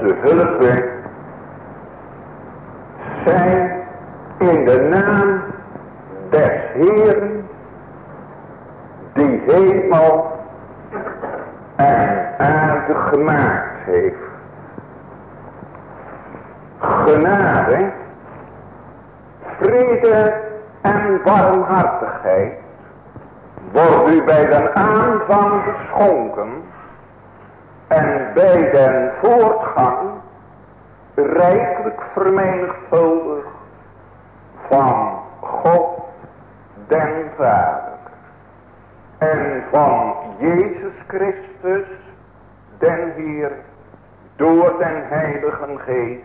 onze hulp zijn in de naam des Heeren die hemel en aarde gemaakt heeft. Genade, vrede en warmhartigheid wordt u bij den aanvang geschonken vermenigvuldigd van God den Vader en van Jezus Christus den Heer door den Heiligen Geest.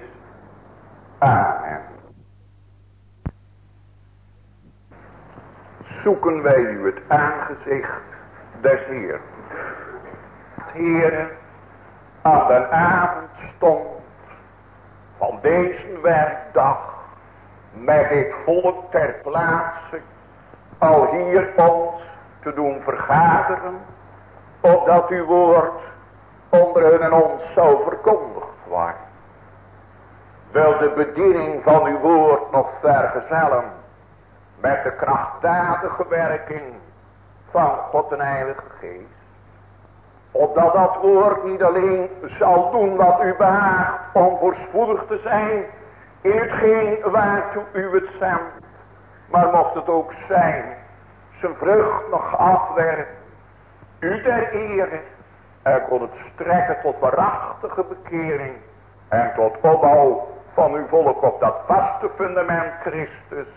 Amen. Zoeken wij u het aangezicht des Heer. Heere, aan de avondstond van deze werkdag met dit volk ter plaatse al hier ons te doen vergaderen, opdat uw woord onder hun en ons zou verkondigd worden. Wil de bediening van uw woord nog vergezellen met de krachtdadige werking van God en Heilige Geest. Opdat dat woord niet alleen zal doen wat u behaagt om voorspoedig te zijn in hetgeen waartoe u het zendt. Maar mocht het ook zijn zijn vrucht nog afwerpen. U der ere. En kon het strekken tot waarachtige bekering. En tot opbouw van uw volk op dat vaste fundament Christus.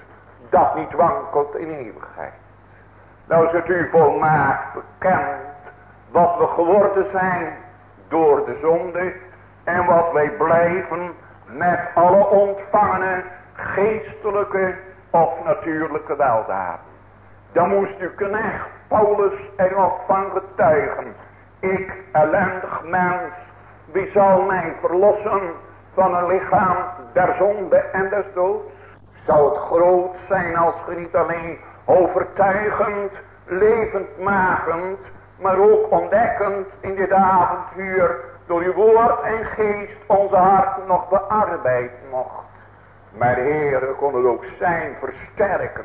Dat niet wankelt in eeuwigheid. Nou het u volmaakt bekend. Wat we geworden zijn door de zonde. En wat wij blijven met alle ontvangene geestelijke of natuurlijke weldaden. Dan moest u knecht Paulus er nog van getuigen. Ik, ellendig mens, wie zal mij verlossen van een lichaam der zonde en des doods? Zou het groot zijn als ge niet alleen overtuigend, levendmakend, maar ook ontdekkend in dit avontuur door uw woord en geest onze harten nog bearbeid mocht. Maar Heer, kon het ook zijn versterken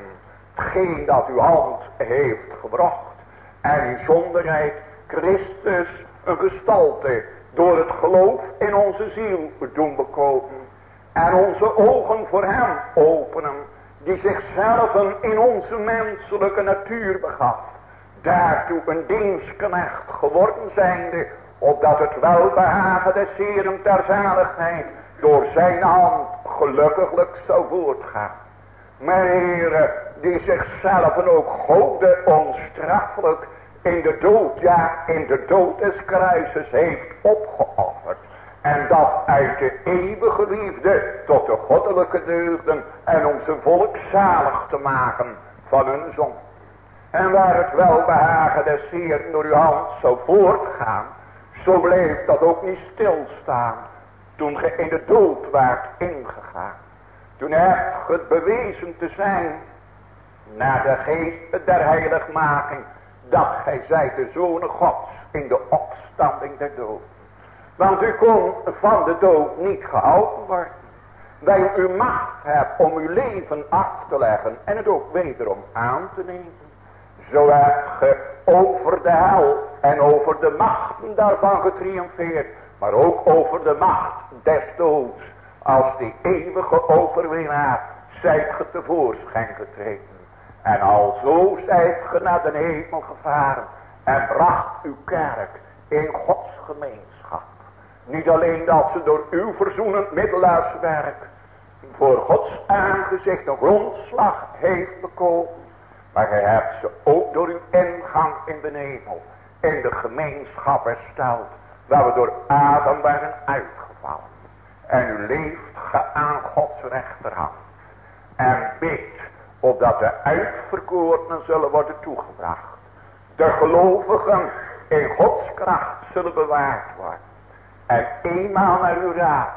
hetgeen dat uw hand heeft gebracht. En in zonderheid Christus een gestalte door het geloof in onze ziel doen bekomen. En onze ogen voor hem openen. Die zichzelf in onze menselijke natuur begaf. Daartoe een dienstknecht geworden zijnde. Opdat het welbehagen des Heeren ter zaligheid door zijn hand gelukkiglijk zou voortgaan. Maar heren, die zichzelf ook goden onstraffelijk in de dood, ja, in de dood des kruises heeft opgeofferd. En dat uit de eeuwige liefde tot de goddelijke deugden en om zijn volk zalig te maken van hun zon. En waar het welbehagen des Heer door uw hand zou voortgaan, zo bleef dat ook niet stilstaan toen ge in de dood waart ingegaan. Toen hebt ge bewezen te zijn naar de geest der heiligmaking dat gij zijt de zonen gods in de opstanding der dood. Want u kon van de dood niet gehouden worden. Wij u macht hebt om uw leven af te leggen en het ook wederom aan te nemen. Zo hebt ge over de hel en over de machten daarvan getriomfeerd. Maar ook over de macht des doods. Als die eeuwige overwinnaar zijt ge tevoorschijn getreden. En alzo zijt ge naar de hemel gevaren. En bracht uw kerk in Gods gemeenschap. Niet alleen dat ze door uw verzoenend middelaarswerk voor Gods aangezicht een grondslag heeft bekomen. Maar gij hebt ze ook door uw ingang in de hemel in de gemeenschap hersteld. Waar we door Adam waren uitgevallen. En u leeft ge aan Gods rechterhand. En bidt opdat de uitverkorenen zullen worden toegebracht. De gelovigen in Gods kracht zullen bewaard worden. En eenmaal naar uw raad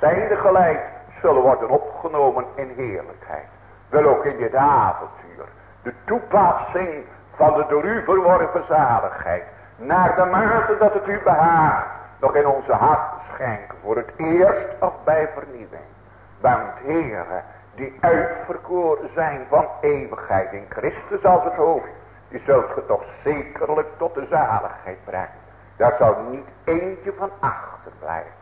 zijnde geleid zullen worden opgenomen in heerlijkheid. Wil ook in dit avontuur de toepassing van de door u verworven zaligheid. Naar de mate dat het u behaagt nog in onze hart schenken. Voor het eerst of bij vernieuwing. Want heren die uitverkoren zijn van eeuwigheid in Christus als het hoofd. Die zult je toch zekerlijk tot de zaligheid brengen. Daar zal niet eentje van achterblijven.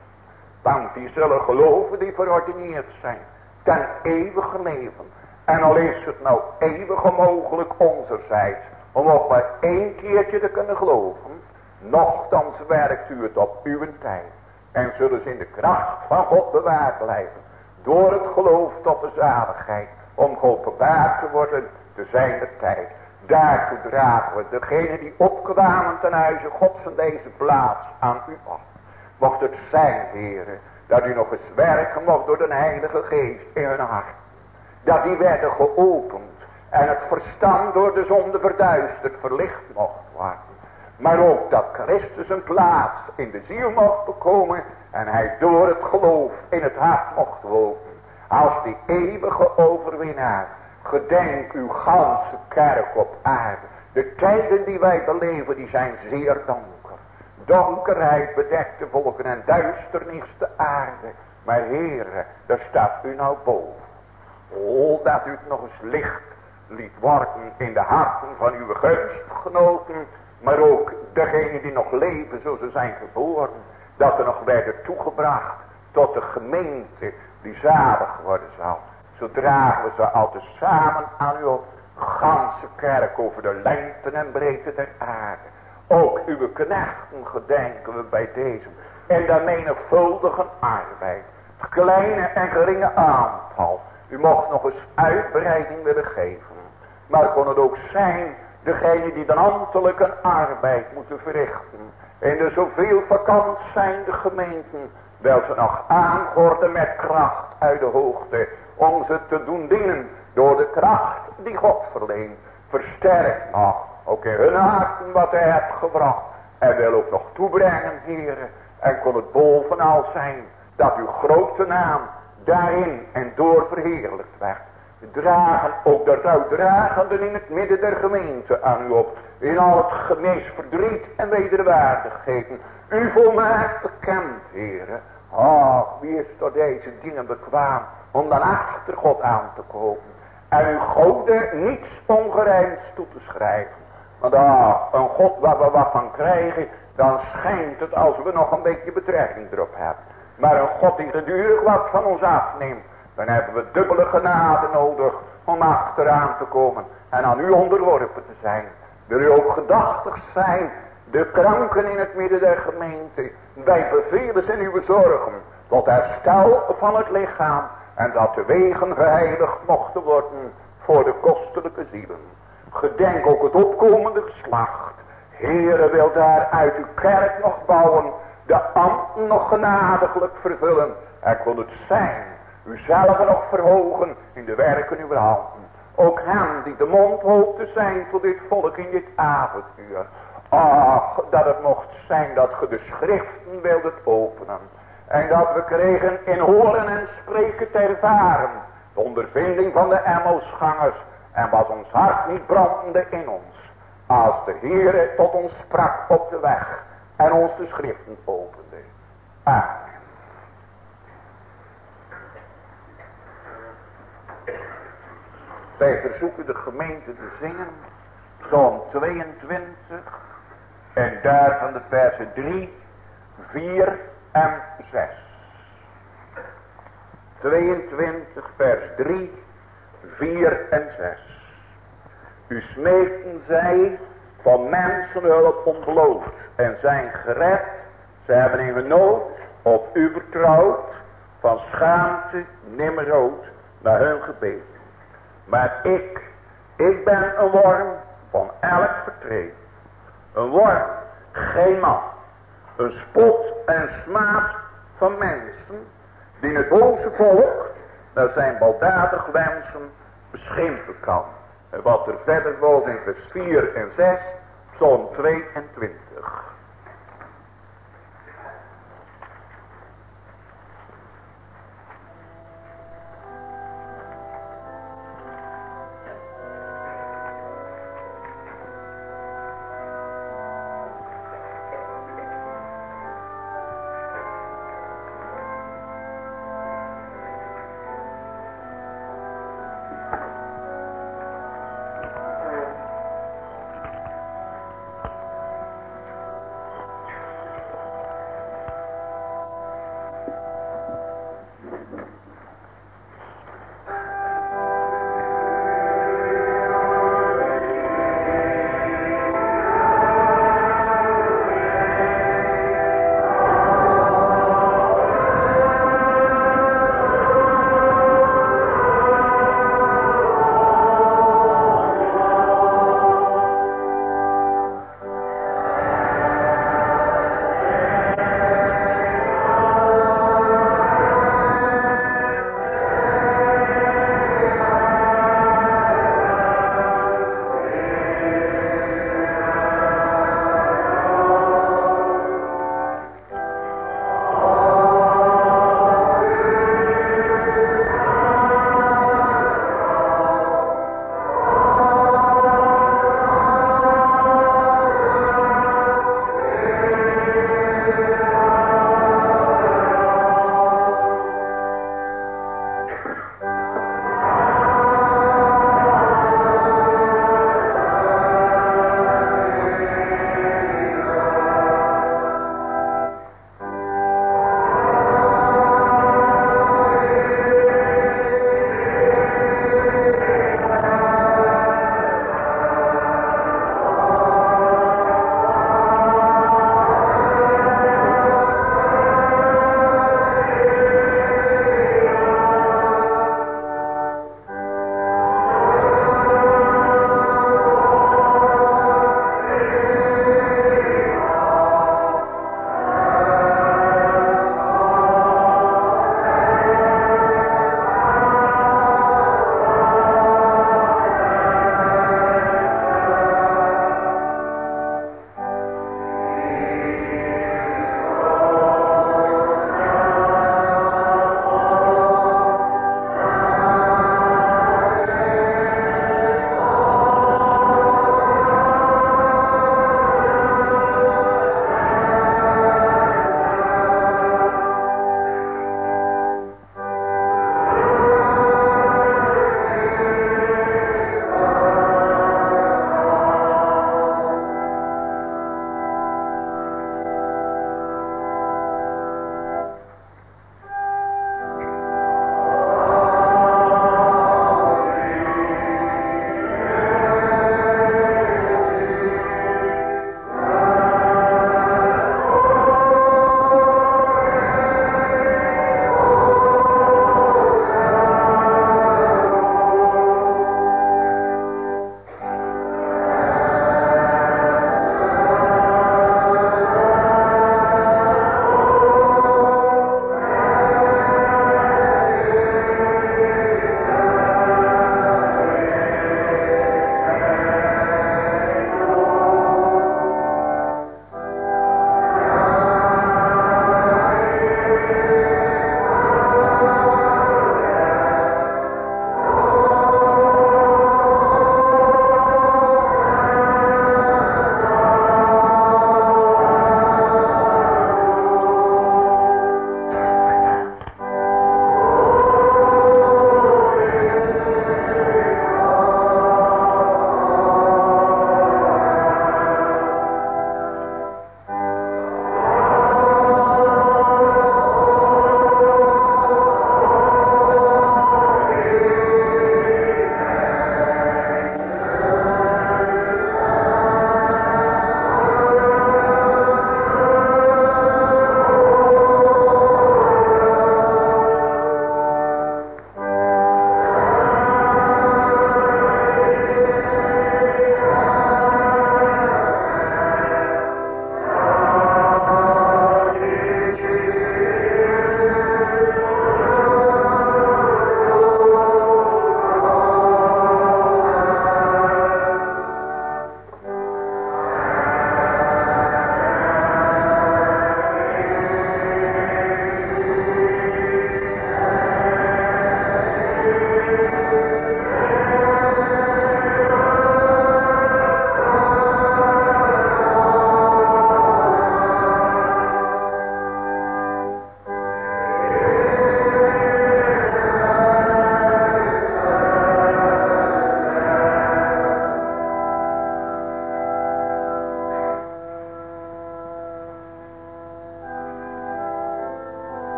Want die zullen geloven die verordineerd zijn. Ten eeuwige leven. En al is het nou eeuwig onmogelijk onzerzijds. Om ook maar één keertje te kunnen geloven. Nochtans werkt u het op uw tijd. En zullen ze in de kracht van God bewaard blijven. Door het geloof tot de zaligheid. Om geopenbaard te worden te zijn de tijd. Daartoe dragen we degene die opkwamen ten huize Gods in deze plaats aan u af. Mocht het zijn, heren, dat u nog eens werken mocht door de Heilige Geest in hun hart. Dat die werden geopend en het verstand door de zonde verduisterd verlicht mocht worden. Maar ook dat Christus een plaats in de ziel mocht bekomen en hij door het geloof in het hart mocht wonen. Als die eeuwige overwinnaar. Gedenk uw ganse kerk op aarde. De tijden die wij beleven die zijn zeer donker. Donkerheid bedekt de volken en duisternis de aarde. Maar heren, daar staat u nou boven. O, dat u het nog eens licht liet worden in de harten van uw gunstgenoten. Maar ook degenen die nog leven zoals ze zijn geboren. Dat er nog werden toegebracht tot de gemeente die zalig worden zal. Zo dragen we ze altijd samen aan uw ganse kerk over de lengte en breedte der aarde. Ook uw knechten gedenken we bij deze. En de menigvuldige arbeid. Het kleine en geringe aantal. U mocht nog eens uitbreiding willen geven. Maar kon het ook zijn. Degene die dan ambtelijke arbeid moeten verrichten. En de zoveel vakant zijn de gemeenten. Wel ze nog aangorden met kracht uit de hoogte. Om ze te doen dienen. Door de kracht die God verleent. Versterk nog. Ook in hun harten wat hij hebt gebracht. En wil ook nog toebrengen heren. En kon het bovenal zijn. Dat uw grote naam daarin en door verheerlijkt werd. Dragen ook de rouwdragenden in het midden der gemeente aan u op. In al het gemis verdriet en wederwaardigheden. U volmaakt bekend, heren. Ach, wie is door deze dingen bekwaam om dan achter God aan te komen. En uw goden niets ongerijmds toe te schrijven. Want ah, een God waar we wat van krijgen, dan schijnt het als we nog een beetje betrekking erop hebben. Maar een God die gedurig wat van ons afneemt, dan hebben we dubbele genade nodig om achteraan te komen en aan u onderworpen te zijn. Wil u ook gedachtig zijn, de kranken in het midden der gemeente, bij bevelen in uw zorgen, tot herstel van het lichaam en dat de wegen geheiligd mochten worden voor de kostelijke zielen. Gedenk ook het opkomende geslacht. Heere wil daar uit uw kerk nog bouwen. De ambten nog genadiglijk vervullen. En kon het zijn. Uzelf nog verhogen in de werken uw handen. Ook hem die de mond hoopt te zijn voor dit volk in dit avonduur. Ach, dat het mocht zijn dat ge de schriften wildet openen. En dat we kregen in horen en spreken te ervaren. De ondervinding van de Emmelsgangers. En was ons hart niet brandende in ons. Als de Heere tot ons sprak op de weg. En ons de schriften opende. Amen. Wij verzoeken de gemeente te zingen. Psalm 22. En daarvan de versen 3, 4 en 6. 22 vers 3, 4 en 6. U smeekten zij van mensenhulp ontbloot en zijn gered. Ze hebben in nood op u vertrouwd, van schaamte nimmer rood naar hun gebed. Maar ik, ik ben een worm van elk vertreed. Een worm, geen man. Een spot en smaad van mensen die het boze volk naar zijn baldadig wensen beschimpen kan. En wat er verder wordt in vers 4 en 6, Psalm 22.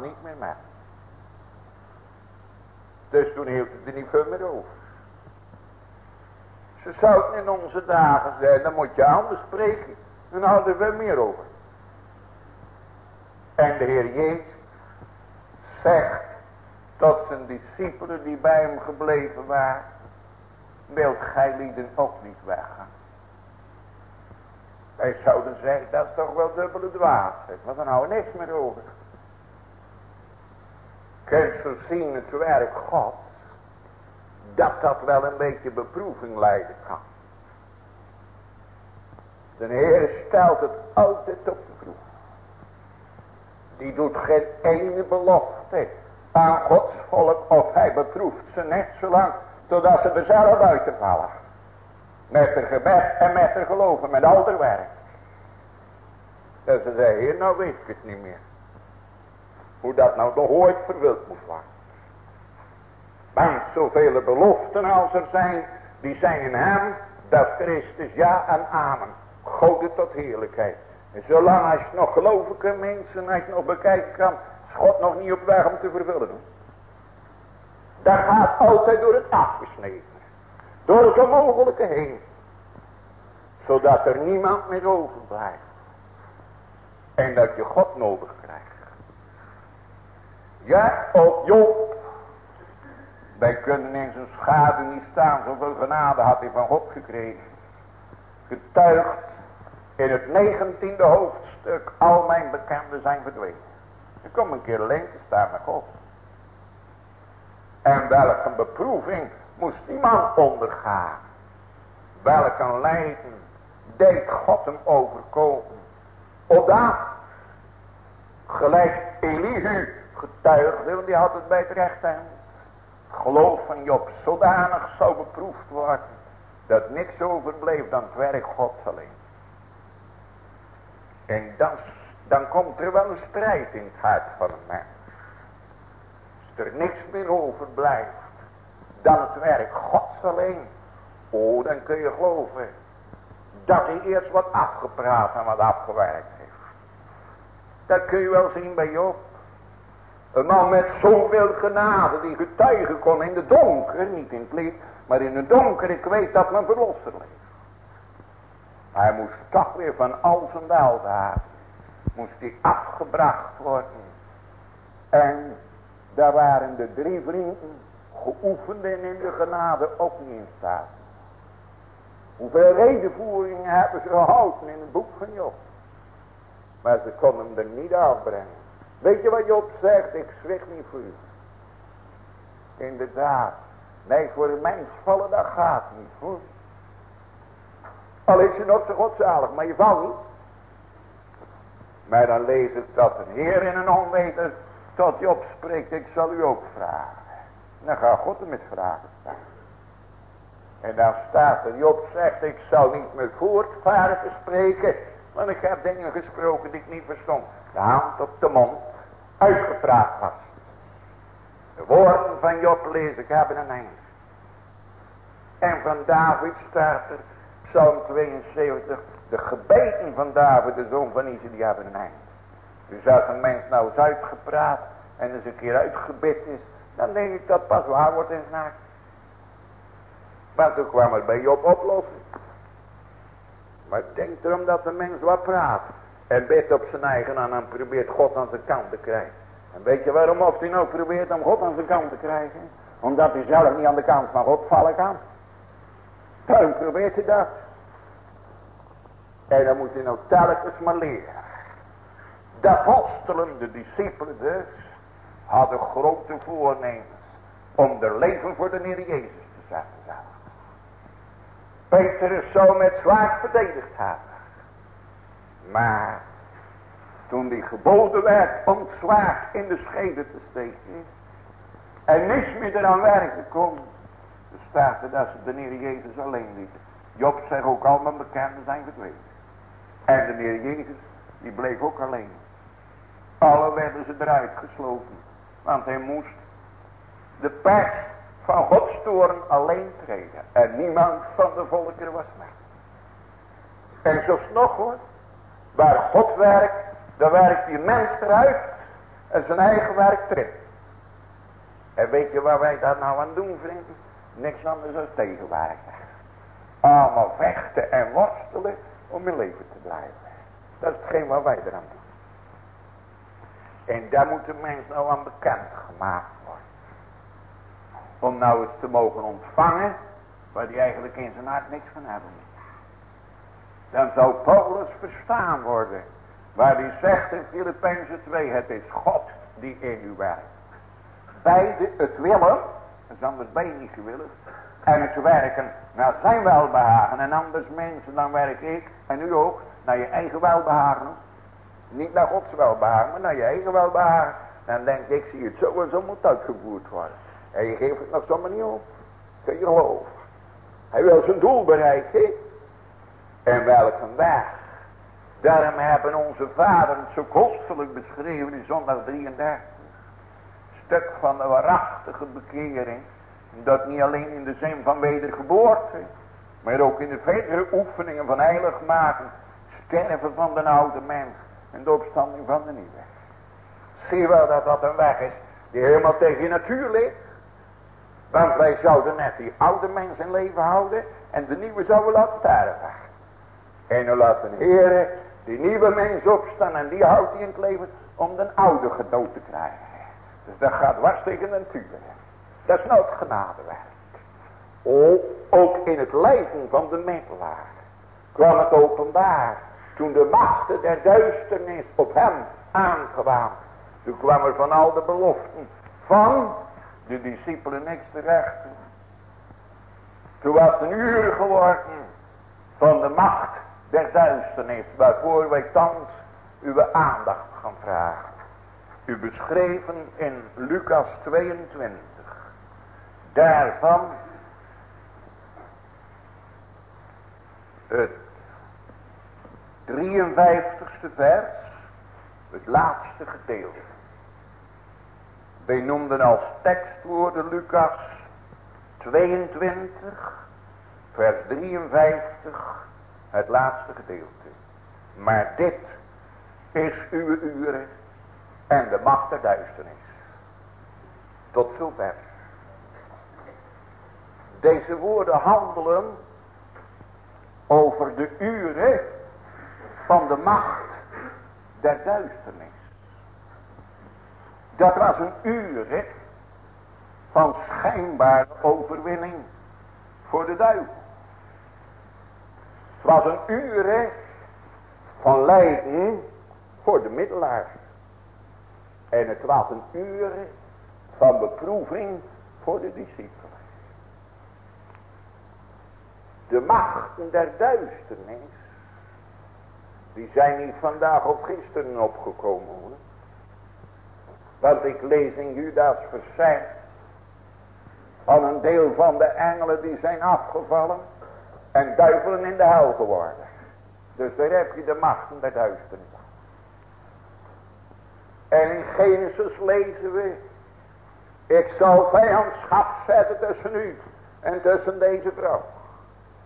Niet meer met. Dus toen hield het er niet veel meer over. Ze zouden in onze dagen zijn, dan moet je anders spreken. Dan houden we meer over. En de Heer Jezus zegt tot zijn discipelen die bij hem gebleven waren. Wilt gij lieden ook niet weggaan? Wij zouden zeggen, dat is toch wel dubbele dwaasheid. Want dan houden we niks meer over. Kunt zo zien het werk God. Dat dat wel een beetje beproeving leiden kan. De Heer stelt het altijd op de proef. Die doet geen ene belofte aan Gods volk. Of hij beproeft ze net zo lang. Totdat ze er zelf buiten vallen. Met het gebed en met het geloven. Met al werk. Dat ze zeggen, heer nou weet ik het niet meer. Hoe dat nou toch ooit vervuld moet worden. Want zoveel beloften als er zijn. Die zijn in hem. Dat Christus ja en amen. Goden tot heerlijkheid. En zolang als je nog geloven kunt mensen. Als je nog bekijken kan. Is God nog niet op weg om te vervullen. Dat gaat altijd door het afgesneden. Door het onmogelijke heen. Zodat er niemand meer overblijft. En dat je God nodig krijgt. Ja, ook Job. Wij kunnen in zijn schade niet staan. Zoveel genade had hij van God gekregen. Getuigd in het negentiende hoofdstuk. Al mijn bekenden zijn verdwenen. Er komt een keer alleen te staan met God. En welke beproeving moest die man ondergaan. Welke lijden deed God hem overkomen. Opdat, gelijk Elihu getuigde, want die had het bij het recht aan. Geloof van Job zodanig zou beproefd worden, dat niks overbleef dan het werk Gods alleen. En dan, dan komt er wel een strijd in het hart van een mens. Als er niks meer overblijft dan het werk Gods alleen. Oh, dan kun je geloven dat hij eerst wat afgepraat en wat afgewerkt heeft. Dat kun je wel zien bij Job. Een man met zoveel genade die getuigen kon in de donker, niet in het licht, maar in het donker, ik weet dat mijn verlosser leeft. Hij moest toch weer van al zijn weldaad, moest hij afgebracht worden. En daar waren de drie vrienden geoefenden in de genade ook niet in staat. Hoeveel redenvoeringen hebben ze gehouden in het boek van Job. Maar ze konden hem er niet afbrengen. Weet je wat Job zegt? Ik schrik niet voor u. Inderdaad. Nee, voor een mens vallen dat gaat niet hoor. Al is je nog zo godzalig, maar je valt niet. Maar dan lees ik dat een Heer in een onweten tot Job spreekt. Ik zal u ook vragen. Dan gaat God er met vragen staan. En dan staat er, Job zegt, ik zal niet meer voortvaren te spreken. Want ik heb dingen gesproken die ik niet verstond. De hand op de mond, uitgepraat was. De woorden van Job lees ik hebben een eind. En van David staat er, Psalm 72, de gebeten van David, de zoon van Ise, die hebben een eind. Dus als een mens nou eens uitgepraat en eens een keer uitgebid is, dan denk ik dat pas waar wordt in zijn Maar toen kwam het bij Job oplossen. Maar denk erom dat de mens wat praat. En bidt op zijn eigen aan en probeert God aan zijn kant te krijgen. En weet je waarom of hij nou probeert om God aan zijn kant te krijgen? Omdat hij zelf niet aan de kant van God vallen kan. Probeert hij dat. En dan moet hij nou telkens maar leren. De apostelen, de discipelen dus, hadden grote voornemens. om er leven voor de Heer Jezus te zetten. Petrus zou met zwaard verdedigd. Maar toen die geboden werd om zwaard in de schede te steken. En niets meer eraan werken kon. Dan staat er dat ze de Heer Jezus alleen lieten. Job zegt ook al mijn bekenden zijn verdwenen. En de Heer Jezus die bleef ook alleen. Alle werden ze eruit gesloten. Want hij moest de pers van Gods toren alleen treden. En niemand van de volkeren was mee. En zo nog hoor. Waar God werkt, dan werkt die mens eruit. En zijn eigen werk terug. En weet je waar wij dat nou aan doen vrienden? Niks anders dan tegenwerken. Allemaal vechten en worstelen om in leven te blijven. Dat is hetgeen wat wij eraan doen. En daar moet de mens nou aan bekend gemaakt worden. Om nou eens te mogen ontvangen, waar die eigenlijk in zijn hart niks van hebben. Dan zou Paulus verstaan worden. Waar hij zegt in Filippenzen 2, het is God die in u werkt. Beide het willen, is anders ben je niet gewillig. En het werken naar zijn welbehagen. En anders mensen, dan werk ik, en u ook, naar je eigen welbehagen. Niet naar Gods welbehagen, maar naar je eigen welbehagen. Dan denk ik, zie het zo en zo moet uitgevoerd worden. En je geeft het nog zomaar niet op. Kun je geloven. Hij wil zijn doel bereiken. En welke weg. Daarom hebben onze vaderen zo kostelijk beschreven in zondag 33. Stuk van de waarachtige bekering. Dat niet alleen in de zin van wedergeboorte. Maar ook in de verdere oefeningen van heilig maken. Sterven van de oude mens. En de opstanding van de nieuwe. Zie wel dat dat een weg is. Die helemaal tegen je natuur ligt. Want wij zouden net die oude mens in leven houden. En de nieuwe zouden laten sterven. En dan laat een Heer die nieuwe mens opstaan. En die houdt hij in het leven om de oude gedood te krijgen. Dus dat gaat dwars tegen de natuur. Dat is nou het genadewerk. Oh, ook in het lijden van de middelaar kwam het openbaar. Toen de machten der duisternis op hem aankwamen. Toen kwam er van al de beloften van de discipelen niks terecht. Toen was het een uur geworden van de macht der duisternis. Waarvoor wij thans uw aandacht gaan vragen. U beschreven in Lucas 22. Daarvan het 53ste vers, het laatste gedeelte. Wij noemden als tekstwoorden Lucas 22, vers 53, het laatste gedeelte. Maar dit is uw uren en de macht der duisternis. Tot zover. Deze woorden handelen over de uren van de macht der duisternis. Dat was een uur van schijnbare overwinning voor de duivel. Het was een uur van lijden voor de middelaar. En het was een uur van beproeving voor de discipelen. De machten der duisternis. Die zijn niet vandaag of gisteren opgekomen hoor. Want ik lees in Judas verzet. Van een deel van de engelen die zijn afgevallen. En duivelen in de hel geworden. Dus daar heb je de machten der duisternis. En in Genesis lezen we. Ik zal vijandschap zetten tussen u en tussen deze vrouw.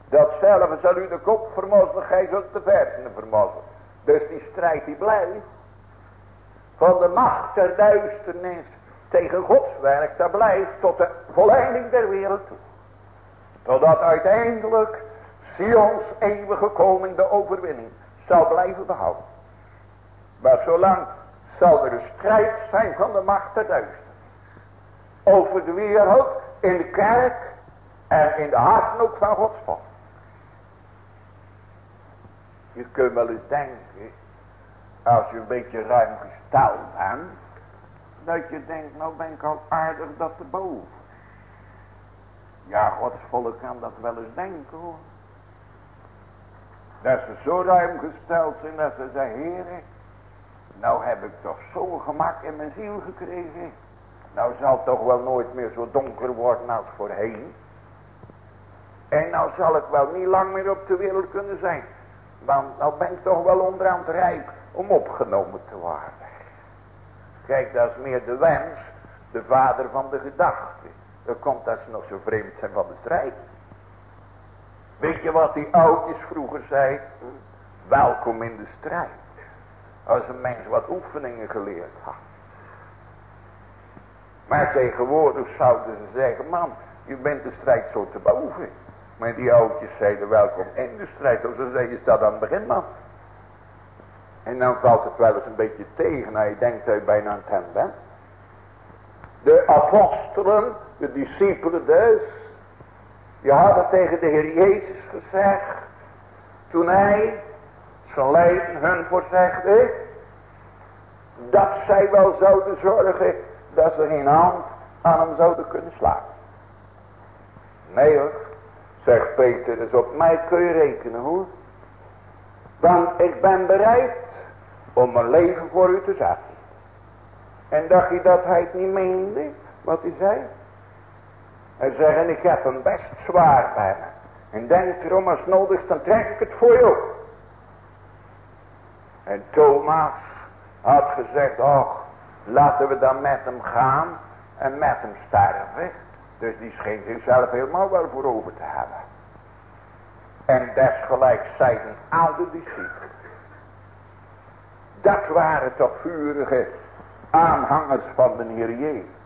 Datzelfde zal u de kop vermozzelen, gij zult de versenen vermozzelen. Dus die strijd die blijft. Van de macht der duisternis tegen Gods werk, dat blijft tot de volleinding der wereld toe. Totdat uiteindelijk Sions eeuwige koning de overwinning zal blijven behouden. Maar zolang zal er een strijd zijn van de macht der duisternis. Over de wereld, in de kerk en in de harten ook van Gods volk. Je kunt wel eens denken, als je een beetje ruim gesteld bent, dat je denkt, nou ben ik al aardig dat te boven. Ja, Gods volk kan dat wel eens denken hoor. Dat ze zo ruim gesteld zijn dat ze zeggen, heren, nou heb ik toch zo'n gemak in mijn ziel gekregen. Nou zal het toch wel nooit meer zo donker worden als voorheen. En nou zal ik wel niet lang meer op de wereld kunnen zijn. Want nou ben ik toch wel onderhand rijp om opgenomen te worden. Kijk, dat is meer de wens, de vader van de gedachte. Dan komt dat ze nog zo vreemd zijn van de strijd. Weet je wat die oudjes vroeger zei? Welkom in de strijd. Als een mens wat oefeningen geleerd had. Maar tegenwoordig zouden ze zeggen, man, je bent de strijd zo te boven. Maar die oudjes zeiden welkom in de strijd. Of ze zeggen, je staat aan het begin man. En dan valt het wel eens een beetje tegen. Nou, je denkt dat je bijna aan het bent. De apostelen, de discipelen dus. Die hadden tegen de Heer Jezus gezegd. Toen hij zijn lijden hun voorzegde. Dat zij wel zouden zorgen dat ze geen hand aan hem zouden kunnen slaan. Nee hoor, zegt Peter, dus op mij kun je rekenen hoor. Want ik ben bereid om mijn leven voor u te zetten. En dacht je dat hij het niet meende, wat hij zei? Hij zegt, ik heb hem best zwaar bij me. En denk erom, als nodig dan trek ik het voor jou. En Thomas had gezegd, och, laten we dan met hem gaan en met hem sterven. Dus die scheen zichzelf helemaal wel voor over te hebben. En desgelijks zeiden al de discipelen. Dat waren toch vurige aanhangers van de Heer Jezus.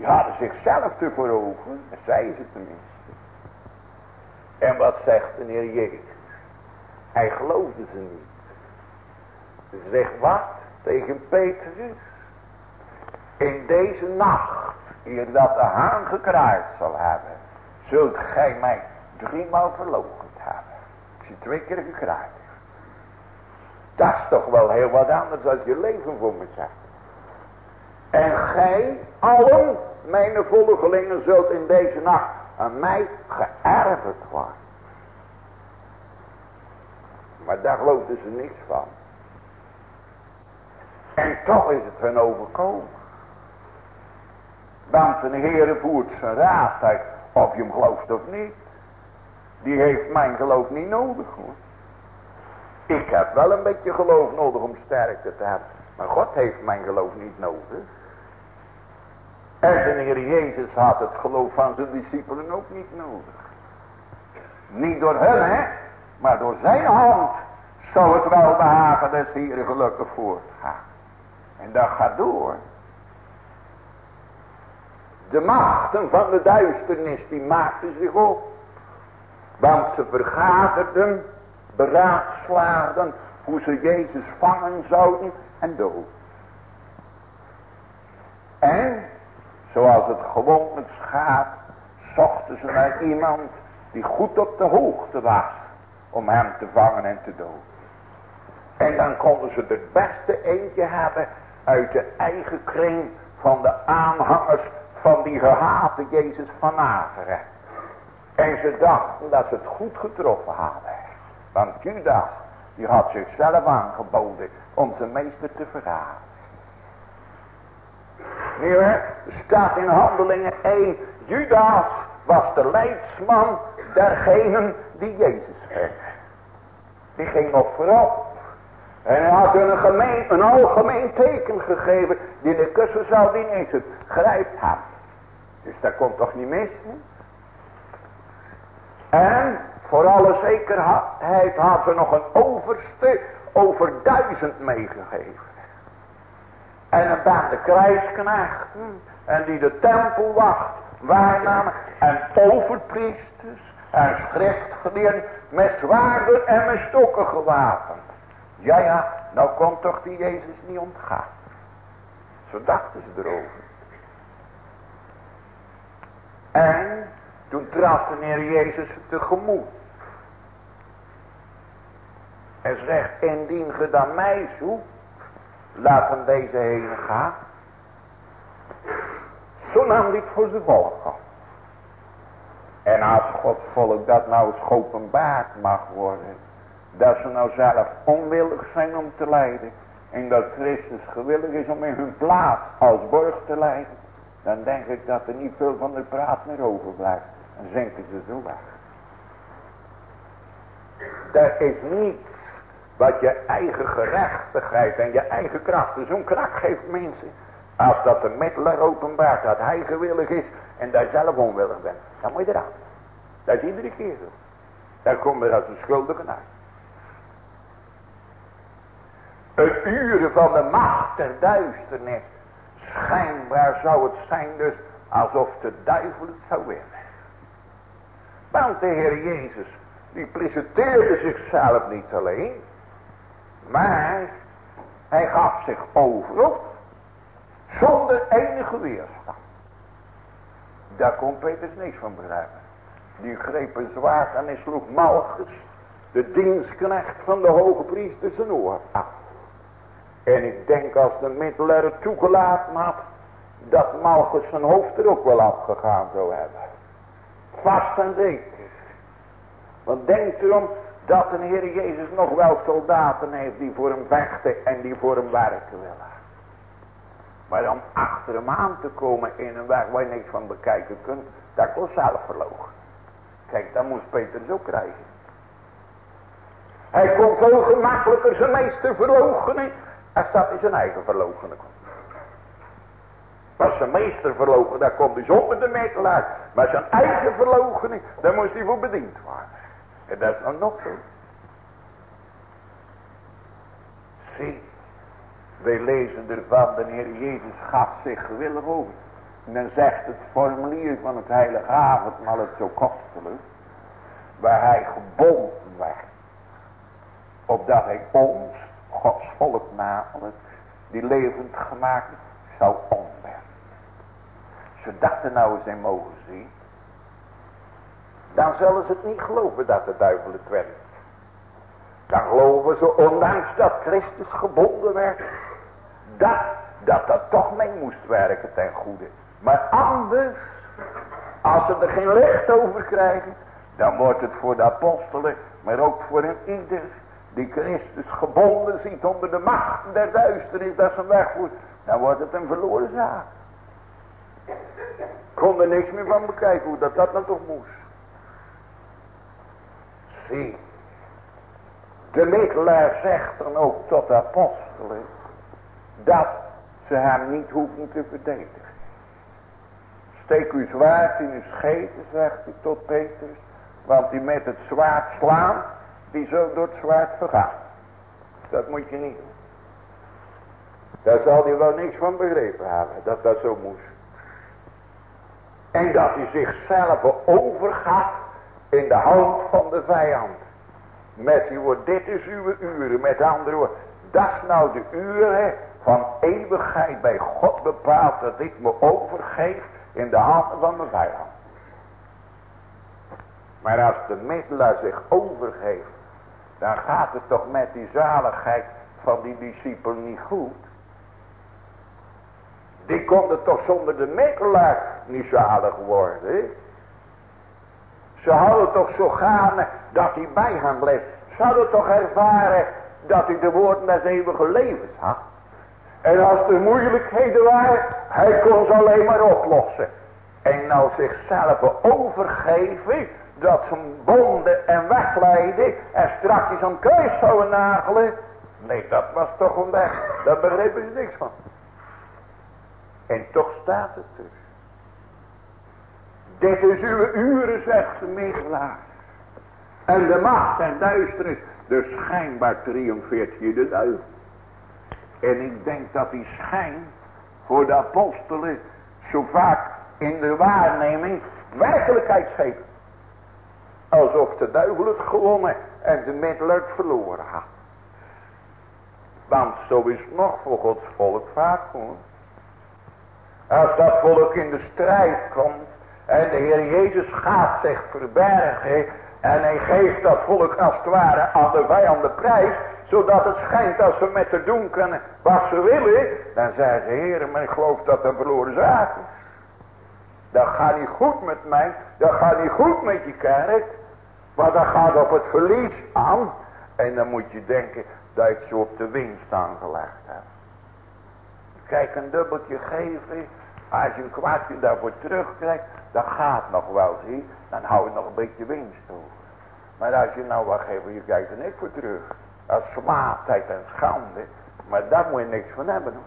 Die hadden zichzelf te voorover. Dat zeiden ze tenminste. En wat zegt de Heer Jezus? Hij geloofde ze niet. Zeg wat tegen Petrus? In deze nacht, eer dat de haan gekraaid zal hebben, zult gij mij driemaal verloochend hebben. Ik zie twee keer gekraaid. Dat is toch wel heel wat anders als je leven voor me zegt. En gij, allen, mijn volgelingen, zult in deze nacht aan mij geërfd worden. Maar daar geloofden ze niks van. En toch is het hun overkomen. Want de Heer voert zijn raad uit. Of je hem gelooft of niet. Die heeft mijn geloof niet nodig. Ik heb wel een beetje geloof nodig om sterkte te hebben. Maar God heeft mijn geloof niet nodig. En de Heer Jezus had het geloof van zijn discipelen ook niet nodig. Niet door hen, hè. Maar door zijn hand zou het wel behagen dat hier gelukkig voortgaan. En dat gaat door. De machten van de duisternis die maakten zich op. Want ze vergaderden, beraadslaagden hoe ze Jezus vangen zouden en dood. En, zoals het gewoonlijk gaat, zochten ze naar iemand die goed op de hoogte was om hem te vangen en te doden. En dan konden ze het beste eentje hebben uit de eigen kring van de aanhangers van die gehate Jezus van Nazareth. En ze dachten dat ze het goed getroffen hadden. Want Judas, die had zichzelf aangeboden om zijn meester te verraden. Nu, staat in handelingen 1, Judas was de leidsman dergenen die Jezus werd. Die ging op voorop. En hij had een, gemeen, een algemeen teken gegeven. Die de kussen zou die eens het grijpt had. Dus dat komt toch niet mis? En voor alle zekerheid had ze nog een overste over duizend meegegeven. En een bende krijgsknechten. En die de tempelwacht waarnamen. En overpriesters. En schriftgeleerden met zwaarden en met stokken gewapend. Ja, ja, nou komt toch die Jezus niet ontgaan. Zo dachten ze erover. En toen trad de Heer Jezus tegemoet. En zegt, indien ge dan mij zoekt, laat hem deze heen gaan. Zo dit voor zijn volk. En als Gods volk dat nou eens geopenbaard mag worden. Dat ze nou zelf onwillig zijn om te lijden. En dat Christus gewillig is om in hun plaats als borg te lijden. Dan denk ik dat er niet veel van de praat meer overblijft. Dan zinken ze zo weg. Dat is niet wat je eigen gerechtigheid en je eigen krachten zo'n kracht geeft mensen. Als dat de middelaar openbaart dat hij gewillig is en daar zelf onwillig bent. Dan moet je eraan. Dat is iedere keer zo. Daar komt er als een schuldige naar. Het uren van de macht der duisternis. Schijnbaar zou het zijn dus alsof de duivel het zou winnen. Want de Heer Jezus, die presenteerde zichzelf niet alleen. Maar hij gaf zich over op. Zonder enige weerstand. Daar kon Peters niks van begrijpen. Die greep een zwaard en hij sloeg Malchus, de dienstknecht van de hoge priester, zijn oor af. En ik denk als de middelaar het toegelaten had, dat Malchus zijn hoofd er ook wel afgegaan zou hebben. Vast en zeker. Want denk erom dat de Heer Jezus nog wel soldaten heeft die voor hem vechten en die voor hem werken willen. Maar om achter hem aan te komen in een weg waar je niks van bekijken kunt, dat kost zelf verlogen. Kijk, dat moest Peter zo krijgen. Hij kon veel gemakkelijker zijn meester verloochenen als dat in zijn eigen verloochenen kon. Was zijn meester verlogen, daar komt hij zonder de metelaar. Maar zijn eigen verloochening, daar moest hij voor bediend worden. En dat is nog zo. Zie, wij lezen ervan, de Heer Jezus gaf zich gewillig over. En dan zegt het formulier van het heilige avondmaal het zo kostelijk. Waar hij gebonden werd. Opdat hij ons, Gods volk namelijk, die levend gemaakt zou omwerpen. Zodat er nou eens in mogen zien. Dan zullen ze het niet geloven dat de duivel het werkt. Dan geloven ze ondanks dat Christus gebonden werd. Dat, dat toch mee moest werken ten goede. Maar anders, als ze er geen licht over krijgen, dan wordt het voor de apostelen, maar ook voor een ieder die Christus gebonden ziet onder de macht der duisternis dat ze wegvoert, dan wordt het een verloren zaak. Kon er niks meer van bekijken hoe dat dat nou toch moest. De middelaar zegt dan ook tot de apostelen dat ze hem niet hoeven te verdedigen. Steek uw zwaard in uw scheten, zegt hij tot Petrus. Want die met het zwaard slaan, die zo door het zwaard vergaan. Dat moet je niet doen. Daar zal hij wel niks van begrepen hebben, dat dat zo moest. En dat hij zichzelf overgaat in de hand van de vijand. Met woord, dit is uw uren, met andere woorden. Dat is nou de uren van eeuwigheid bij God bepaald dat ik me overgeef in de handen van mijn vijand. Maar als de middelaar zich overgeeft, dan gaat het toch met die zaligheid van die discipel niet goed. Die konden toch zonder de middelaar niet zalig worden. Ze hadden toch zo gaande dat hij bij hem bleef. Ze hadden toch ervaren dat hij de woorden des eeuwige levens had. En als er moeilijkheden waren, hij kon ze alleen maar oplossen. En nou zichzelf overgeven, dat ze bonden en wegleiden en straks aan kruis zouden nagelen. Nee, dat was toch een weg. Daar begrepen ze niks van. En toch staat het er. Dit is uw uren, zegt de middelaar. En de macht en duisternis. Dus schijnbaar triomfeert hier de duivel. En ik denk dat die schijn voor de apostelen zo vaak in de waarneming werkelijkheid geeft. Alsof de duivel het gewonnen en de middel het verloren had. Want zo is het nog voor Gods volk vaak hoor. Als dat volk in de strijd komt en de Heer Jezus gaat zich verbergen en hij geeft dat volk als het ware aan de vijand de prijs, zodat het schijnt dat ze met te doen kunnen wat ze willen, dan zeggen ze, Heer, maar ik geloof dat een verloren zaak is. Dat gaat niet goed met mij. Dat gaat niet goed met je kerk. Maar dat gaat op het verlies aan. En dan moet je denken dat ik ze op de winst aangelegd heb. Kijk, een dubbeltje geven. Als je een kwartje daarvoor terugkrijgt. Dat gaat nog wel, zie. Dan hou je nog een beetje winst over. Maar als je nou wat geeft, je kijkt er niks voor terug. Dat is zwaarheid en schande. Maar daar moet je niks van hebben. Hoor.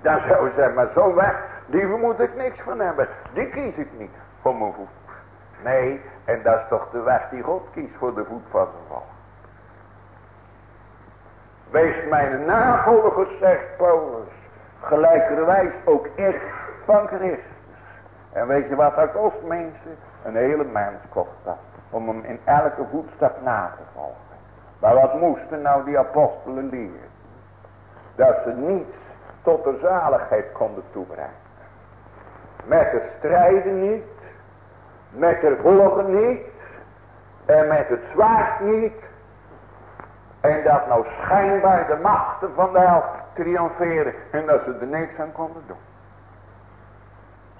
Dan zou je zeggen, maar zo weg, die moet ik niks van hebben. Die kies ik niet voor mijn voet. Nee, en dat is toch de weg die God kiest voor de voet van zijn volk. Wees mijn navolger, zegt Paulus. Gelijkerwijs ook ik van Christus. En weet je wat dat kost mensen? Een hele mens kost. Om hem in elke voetstap na te volgen. Maar wat moesten nou die apostelen leren? Dat ze niets tot de zaligheid konden toebrengen. Met het strijden niet. Met het volgen niet. En met het zwaard niet. En dat nou schijnbaar de machten van de hel triomferen. En dat ze er niks aan konden doen.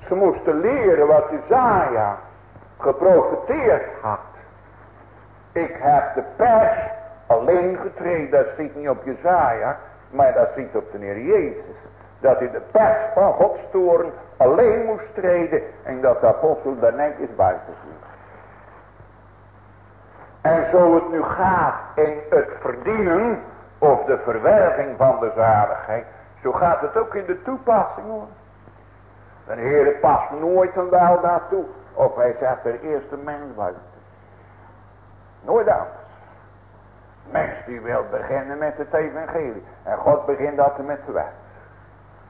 Ze moesten leren wat Isaiah geprofiteerd had. Ik heb de pers alleen getreden. Dat ziet niet op Jezaja. Maar dat ziet op de Heer Jezus. Dat hij de pers van Gods toren alleen moest treden. En dat de apostel daar netjes buiten. En zo het nu gaat in het verdienen of de verwerving van de zaligheid. Zo gaat het ook in de toepassing hoor. De Heer past nooit een wel daartoe. Of hij zegt er eerst een mens buiten. Nooit anders. Mens die wil beginnen met het evangelie. En God begint dat met de wet.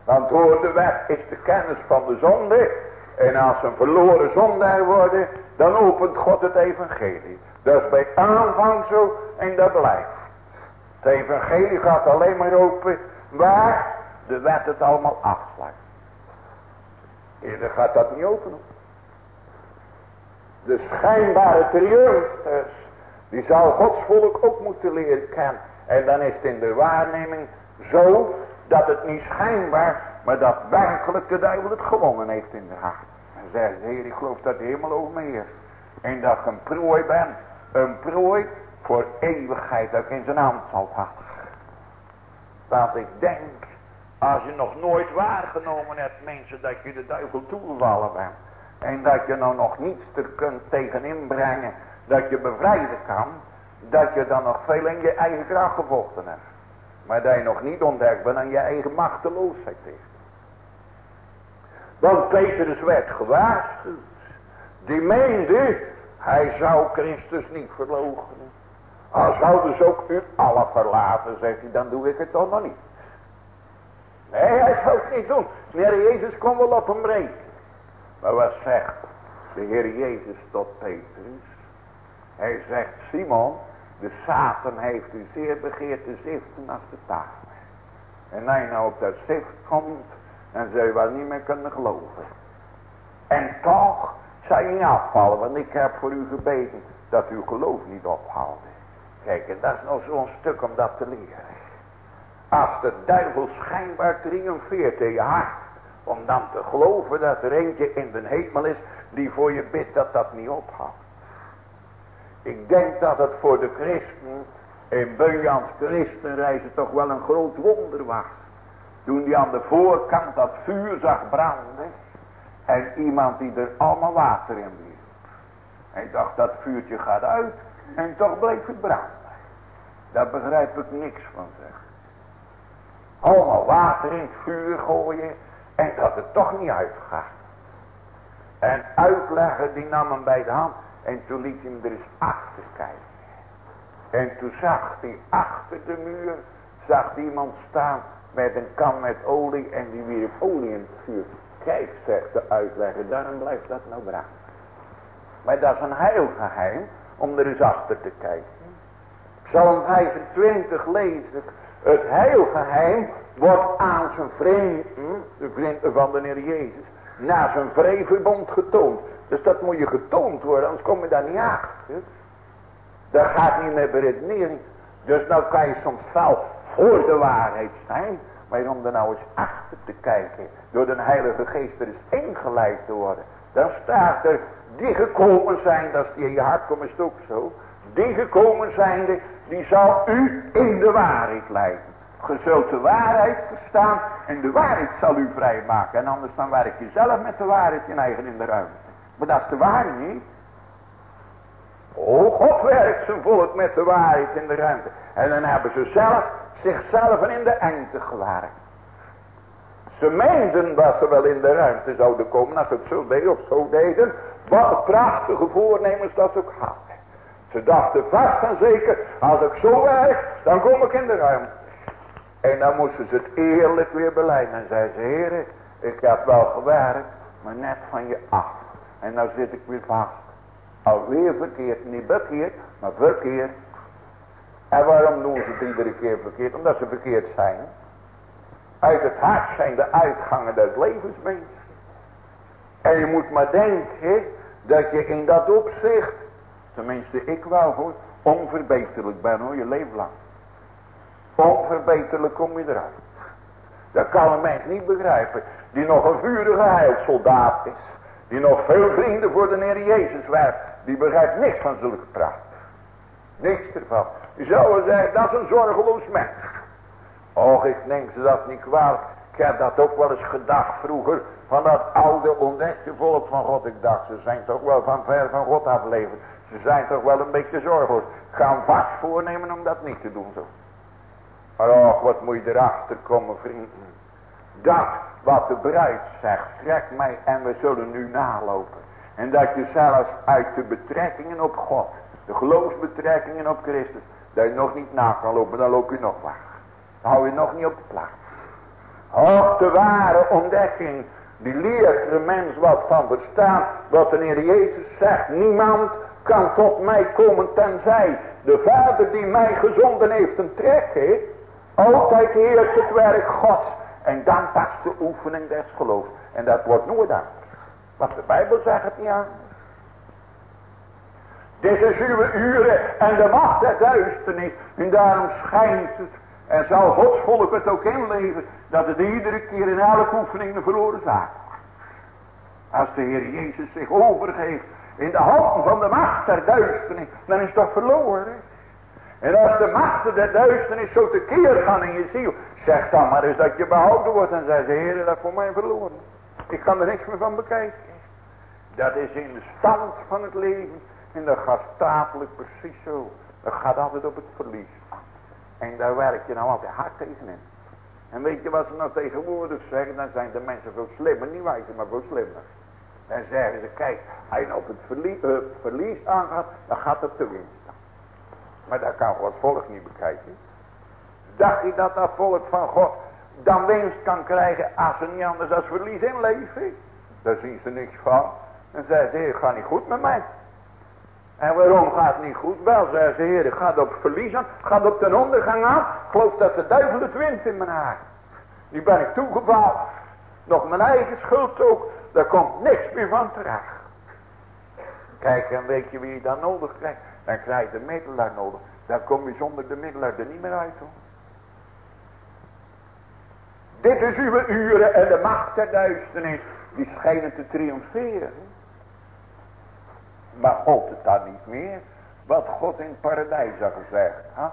Want door de wet is de kennis van de zonde. En als een verloren zondaar worden. Dan opent God het evangelie. Dat is bij aanvang zo. En dat blijft. Het evangelie gaat alleen maar open. Waar de wet het allemaal afsluit. Eerder gaat dat niet open. De schijnbare triumf dus, die zal Gods volk ook moeten leren kennen. En dan is het in de waarneming zo dat het niet schijnbaar, maar dat werkelijk de duivel het gewonnen heeft in de hart. En zegt de Heer, ik geloof dat de hemel over me is. En dat ik een prooi ben. Een prooi voor eeuwigheid dat in zijn hand zal vatten. Dat ik denk, als je nog nooit waargenomen hebt mensen dat je de duivel toegevallen bent. En dat je nou nog niets er kunt tegen inbrengen. Dat je bevrijden kan. Dat je dan nog veel in je eigen kracht gevochten hebt. Maar dat je nog niet ontdekt bent aan je eigen machteloosheid heeft. Want Petrus werd gewaarschuwd. Die meende, hij zou Christus niet verloochenen. Als zouden ze ook u alle verlaten, zegt hij, dan doe ik het toch nog niet. Nee, hij zou het niet doen. De Heer Jezus kon wel op hem breken. Maar wat zegt de Heer Jezus tot Petrus? Hij zegt, Simon, de Satan heeft u zeer begeerd te ziften als de taal. En je nou op dat zift komt, dan zul je wel niet meer kunnen geloven. En toch zou je niet afvallen, want ik heb voor u gebeten dat uw geloof niet ophoudt. Kijk, en dat is nou zo'n stuk om dat te leren. Als de duivel schijnbaar triomfeert in je hart, om dan te geloven dat er eentje in de hemel is die voor je bidt dat dat niet ophoudt. Ik denk dat het voor de christen in Bunjans christenreizen toch wel een groot wonder was. Toen die aan de voorkant dat vuur zag branden. En iemand die er allemaal water in liep. Hij dacht dat vuurtje gaat uit. En toch bleef het branden. Daar begrijp ik niks van zeg. Allemaal water in het vuur gooien. En dat het toch niet uitgaat. En uitleggen die nam hem bij de hand. En toen liet hij hem er eens achter kijken. En toen zag hij achter de muur. Zag iemand staan met een kan met olie. En die wierp olie in het vuur. Kijk, zegt de uitlegger, daarom blijft dat nou branden. Maar dat is een heilgeheim om er eens achter te kijken. Psalm 25 lees. Het heilgeheim wordt aan zijn vrienden, de vrienden van de Heer Jezus, na zijn vreverbond getoond. Dus dat moet je getoond worden, anders kom je daar niet achter. Dat gaat niet meer beredenering. Dus nou kan je soms wel voor de waarheid zijn, Maar om er nou eens achter te kijken. Door de heilige geest er eens ingeleid te worden. Dan staat er. Die gekomen zijn. Dat is die in je hart komt is ook zo. Die gekomen zijnde. Die zal u in de waarheid leiden. Je zult de waarheid verstaan. En de waarheid zal u vrijmaken. En anders dan werk je zelf met de waarheid in eigen in de ruimte. Maar dat is de waarheid niet. Oh, God werkt zijn volk met de waarheid in de ruimte. En dan hebben ze zelf zichzelf in de engte gewerkt. Ze meenden dat ze wel in de ruimte zouden komen als ze het zo deden of zo deden. Wat prachtige voornemens dat ook hadden. Ze dachten vast en zeker, als ik zo werk, dan kom ik in de ruimte. En dan moesten ze het eerlijk weer beleiden. En zeiden ze, heren, ik heb wel gewerkt, maar net van je af. En nou zit ik weer vast. Alweer verkeerd, niet bekeerd, maar verkeerd. En waarom doen ze het iedere keer verkeerd? Omdat ze verkeerd zijn. Uit het hart zijn de uitgangen des levens, mensen. En je moet maar denken dat je in dat opzicht, tenminste ik wel hoor, onverbeterlijk ben hoor, je leven lang. Onverbeterlijk kom je eruit. Dat kan een mens niet begrijpen. Die nog een vurige heilsoldaat is. Die nog veel vrienden voor de Heer Jezus werkt. Die begrijpt niks van zulke praat. Niks ervan. Je zou wel zeggen, dat is een zorgeloos mens. Och, ik denk ze dat niet kwalijk. Ik heb dat ook wel eens gedacht vroeger. Van dat oude ontdekte volk van God. Ik dacht, ze zijn toch wel van ver van God afleverd. Ze zijn toch wel een beetje zorgeloos. Gaan vast voornemen om dat niet te doen zo. Maar och, wat moet je erachter komen vrienden. Dat wat de bruid zegt, trek mij en we zullen nu nalopen. En dat je zelfs uit de betrekkingen op God, de geloofsbetrekkingen op Christus, dat je nog niet na kan lopen, dan loop je nog weg. Dan hou je nog niet op de plaats. Och, de ware ontdekking, die leert de mens wat van verstaan, wat de Heer Jezus zegt. Niemand kan tot mij komen tenzij de Vader die mij gezonden heeft een trek heeft. Altijd heerst het werk Gods. En dan pas de oefening des geloofs. En dat wordt nooit aan. Want de Bijbel zegt het niet aan. Dit is uw uren en de macht der duisternis. En daarom schijnt het. En zal Gods volk het ook inleven. Dat het iedere keer in elke oefening een verloren zaak Als de Heer Jezus zich overgeeft in de handen van de macht der duisternis. Dan is dat verloren. En als de machten der duisternis zo tekeer gaan in je ziel. Zeg dan maar eens dat je behouden wordt. En zeg ze, Heer, dat voor mij verloren. Ik kan er niks meer van bekijken. Dat is in de stand van het leven. En dat gaat stapelijk precies zo. Dat gaat altijd op het verlies. En daar werk je nou altijd hard tegenin. En weet je wat ze nou tegenwoordig zeggen? Dan zijn de mensen veel slimmer. Niet wijzer, maar veel slimmer. Dan zeggen ze, kijk, als je op het verlies, uh, verlies aangaat, dan gaat het te winst. Maar dat kan God volk niet bekijken. Dacht je dat dat volk van God dan winst kan krijgen als ze niet anders als verlies inleven? Daar zien ze niks van. En zeggen ze, heer, gaat niet goed met mij. En waarom gaat het niet goed? Wel, zeggen ze, heer, gaat op verlies aan, gaat op de ondergang aan. Geloof dat de duivel het wint in mijn haar. Die ben ik toegevallen. Nog mijn eigen schuld ook. Daar komt niks meer van terecht. Kijk, en weet je wie je dan nodig krijgt? Dan krijg je de middelaar nodig. Dan kom je zonder de middelaar er niet meer uit hoor. Dit is uw uren en de macht der duisternis. Die schijnen te triomferen. Maar God het dan niet meer. Wat God in het paradijs had gezegd. Hè?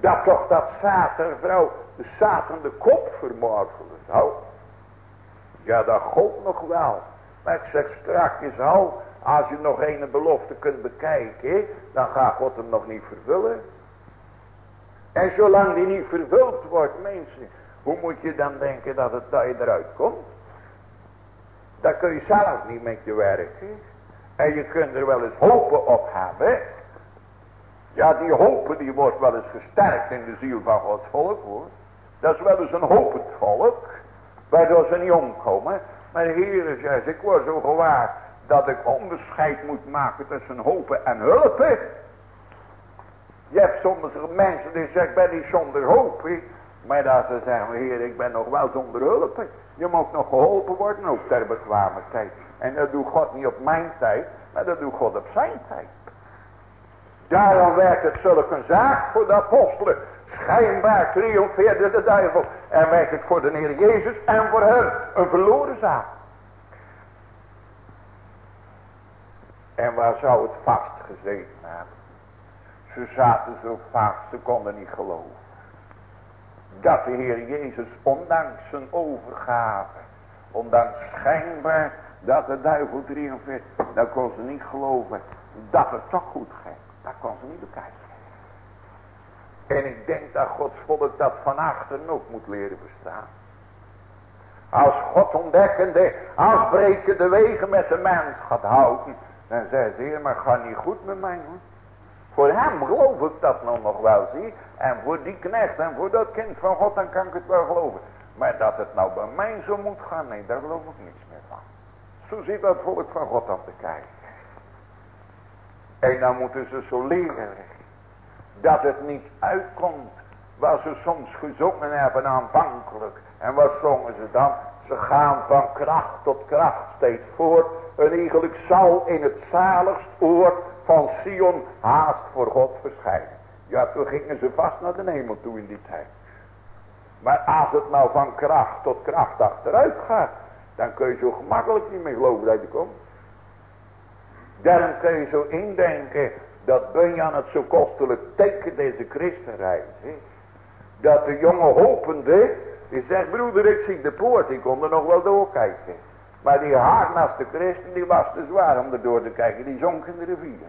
Dat toch dat Satan vrouw. De Satan de kop vermorzelen zou. Ja dat God nog wel. Maar ik zeg strakjes al. Als je nog een belofte kunt bekijken, dan gaat God hem nog niet vervullen. En zolang die niet vervuld wordt, mensen, hoe moet je dan denken dat het dat eruit komt? Dat kun je zelf niet met je werken. En je kunt er wel eens hopen op hebben. Ja, die hopen die wordt wel eens versterkt in de ziel van Gods volk hoor. Dat is wel eens een hopend volk. Waardoor ze niet omkomen. Maar de Heer zegt, ik word zo gewaar dat ik onderscheid moet maken tussen hopen en hulpen. Je hebt sommige mensen die zeggen, ik ben niet zonder hoop. Maar dat ze zeggen, heer, ik ben nog wel zonder hulp. Je moet nog geholpen worden, ook ter bekwame tijd. En dat doet God niet op mijn tijd, maar dat doet God op zijn tijd. Daarom werkt het zulke zaak voor de apostelen. Schijnbaar triomfeerde de duivel. En werd het voor de Heer Jezus en voor hen een verloren zaak. En waar zou het vastgezeten hebben? Ze zaten zo vast, ze konden niet geloven. Dat de Heer Jezus, ondanks zijn overgave, ondanks schijnbaar dat de duivel triomfeert, dan kon ze niet geloven dat het toch goed ging. Dat kon ze niet bekijken. En ik denk dat Gods volk dat van achteren ook moet leren bestaan. Als God ontdekkende, als breken de wegen met de mens gaat houden. Dan zei ze, maar ga niet goed met mij hoor. Voor hem geloof ik dat nou nog wel, zie. En voor die knecht en voor dat kind van God, dan kan ik het wel geloven. Maar dat het nou bij mij zo moet gaan, nee, daar geloof ik niets meer van. Zo ziet dat volk van God aan te kijken. En dan moeten ze zo leren dat het niet uitkomt wat ze soms gezongen hebben aanvankelijk. En wat zongen ze dan? Ze gaan van kracht tot kracht steeds voort. En eigenlijk zal in het zaligst oord van Sion haast voor God verschijnen. Ja, toen gingen ze vast naar de hemel toe in die tijd. Maar als het nou van kracht tot kracht achteruit gaat, dan kun je zo gemakkelijk niet meer geloven dat je komt. Daarom kun je zo indenken dat Bunjan het zo kostelijk teken deze christenreis. Dat de jonge hopende, die zegt broeder ik zie de poort, ik kon er nog wel doorkijken. Maar die de christen die was te zwaar om er door te kijken, die zonk in de rivier.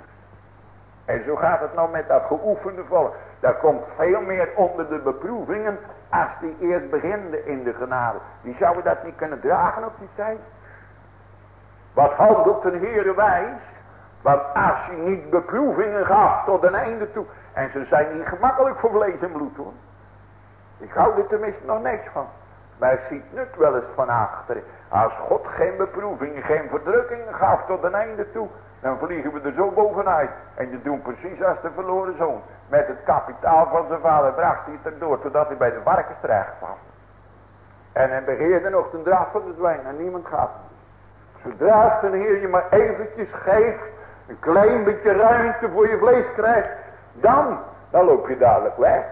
En zo gaat het nou met dat geoefende volk. Daar komt veel meer onder de beproevingen als die eerst beginde in de genade. Die zouden dat niet kunnen dragen op die tijd. Wat handelt een Heere wijs? Want als je niet beproevingen gaf tot een einde toe. En ze zijn niet gemakkelijk voor vlees en bloed hoor. Ik hou er tenminste nog niks van. Maar ziet het wel eens van achteren. Als God geen beproevingen, geen verdrukkingen gaf tot een einde toe. Dan vliegen we er zo bovenuit. En je doen precies als de verloren zoon. Met het kapitaal van zijn vader bracht hij het erdoor. Totdat hij bij de varkens terecht kwam. En hij begeerde nog de draf van de zwijn. En niemand gaat Zodra de Heer je maar eventjes geeft. Een klein beetje ruimte voor je vlees krijgt. Dan, dan loop je dadelijk weg.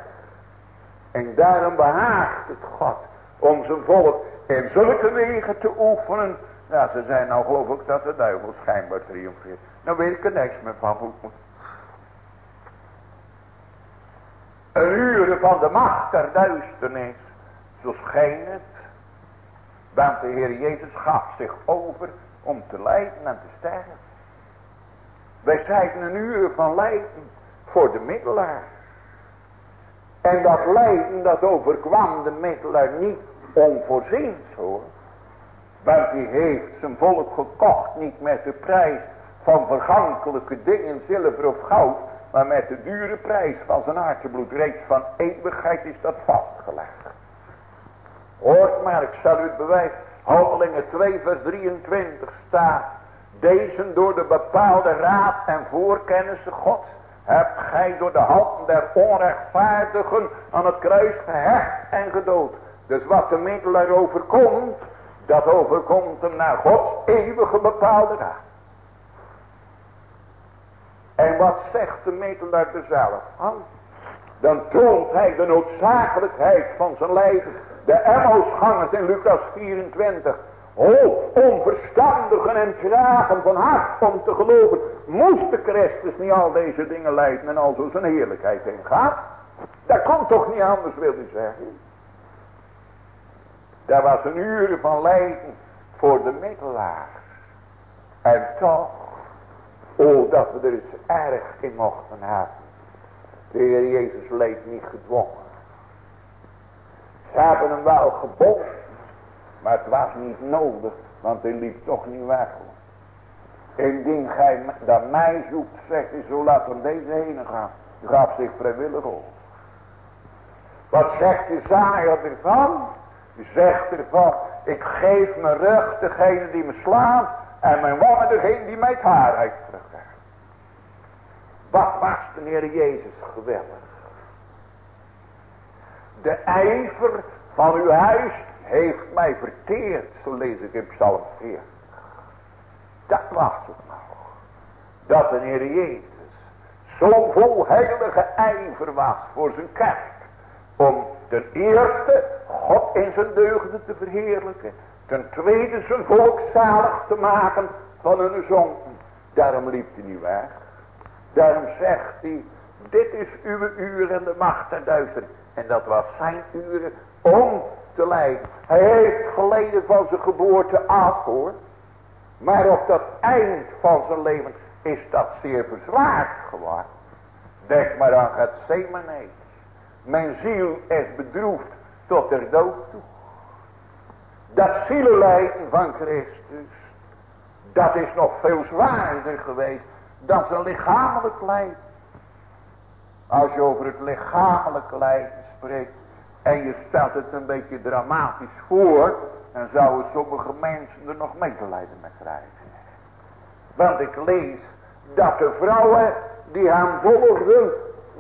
En daarom behaagt het God om zijn volk in zulke wegen te oefenen. Ja, ze zijn nou geloof ik dat de duivel schijnbaar triomfeert. Nou weet ik er niks meer van hoe. Een uren van de macht der duisternis. Zo scheen het. Want de Heer Jezus gaf zich over om te lijden en te sterven. Wij zijn een uur van lijden voor de middelaar. En dat lijden dat overkwam de middelaar niet onvoorziens hoor. Want hij heeft zijn volk gekocht niet met de prijs van vergankelijke dingen, zilver of goud. Maar met de dure prijs van zijn aardbloed. Reeds van eeuwigheid is dat vastgelegd. Hoort maar, ik zal u het bewijs. Handelingen 2 vers 23 staat. Deze door de bepaalde raad en voorkennissen gods. Hebt gij door de hand der onrechtvaardigen aan het kruis gehecht en gedood. Dus wat de middelaar overkomt. Dat overkomt hem naar Gods eeuwige bepaalde raad. En wat zegt de middelaar er zelf van? Dan toont hij de noodzakelijkheid van zijn leven. De Emmausgangers in Lucas 24. O, onverstandigen en tragen van hart om te geloven. Moest de Christus niet al deze dingen leiden en al zo zijn heerlijkheid heen gaat? Dat kon toch niet anders, wil hij zeggen. Dat was een uur van lijden voor de middelaar. En toch, oh dat we er eens erg in mochten hebben. De Heer Jezus leed niet gedwongen. Ze hebben hem wel gebonden. Maar het was niet nodig. Want hij liep toch niet weg. Indien gij dat mij zoekt, zegt hij, zo laat hem deze heen gaan. Hij gaf zich vrijwillig op. Wat zegt Isaiah ervan? Hij zegt ervan, ik geef mijn rug degene die me slaat. En mijn wangen degene die mij het haar uitdrukt. Wat was de Heer Jezus geweldig. De ijver van uw huis heeft mij verteerd. Zo lees ik in Psalm 40. Dat was het nog. Dat de Heer Jezus zo vol heilige ijver was voor zijn kerk. Om ten eerste God in zijn deugden te verheerlijken. Ten tweede zijn volk zalig te maken van hun zonden. Daarom liep hij niet weg. Daarom zegt hij, dit is uw uur en de macht der duisternis. En dat was zijn uren om Hij heeft geleden van zijn geboorte af hoor. Maar op dat eind van zijn leven is dat zeer verzwaard geworden. Denk maar aan het Semenees. Mijn ziel is bedroefd tot er dood toe. Dat zielenlijden van Christus. Dat is nog veel zwaarder geweest dan zijn lichamelijk lijden. Als je over het lichamelijke lijden spreekt. En je stelt het een beetje dramatisch voor. Dan zouden sommige mensen er nog medelijden mee krijgen. Want ik lees dat de vrouwen die hem volgden.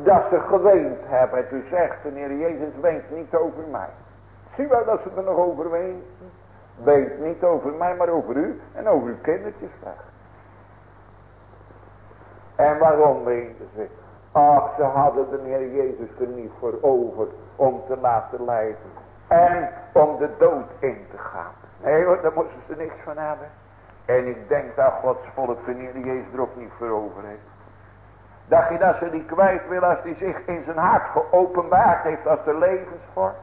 Dat ze geweend hebben. En toen zegt de Heer Jezus weent niet over mij. Zie wel dat ze er nog over weent. Weent niet over mij maar over u. En over uw kindertjes weg. En waarom weenden ze? Ach, ze hadden de Heer Jezus er niet voor over om te laten lijden. En om de dood in te gaan. Nee hoor, daar moesten ze niks van hebben. En ik denk dat Gods volk Heer Jezus er ook niet voor over heeft. Dacht je dat ze die kwijt wil als hij zich in zijn hart geopenbaard heeft als de levensvorm?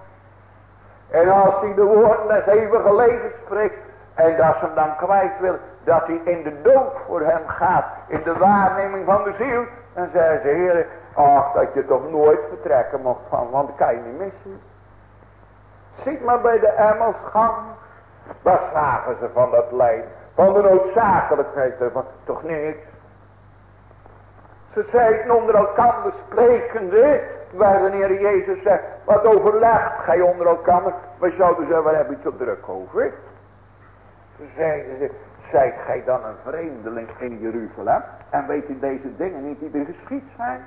En als hij de woorden des eeuwige levens spreekt. En dat ze hem dan kwijt wil. Dat hij in de dood voor hem gaat. In de waarneming van de ziel. Dan zei ze, heren, ach dat je toch nooit vertrekken mocht van, want kan je niet missen. Ziet maar bij de Emmelsgang. Wat zagen ze van dat lijden? Van de noodzakelijkheid ervan. Toch niks. Ze zeiden onder elkaar sprekende. Waar de Heer Jezus zegt. Wat overlegt gij onder elkaar. We zouden zeggen, waar heb je zo druk over? Ze zeiden ze. Zijt gij dan een vreemdeling in Jeruzalem? En weet u deze dingen niet die er geschied zijn?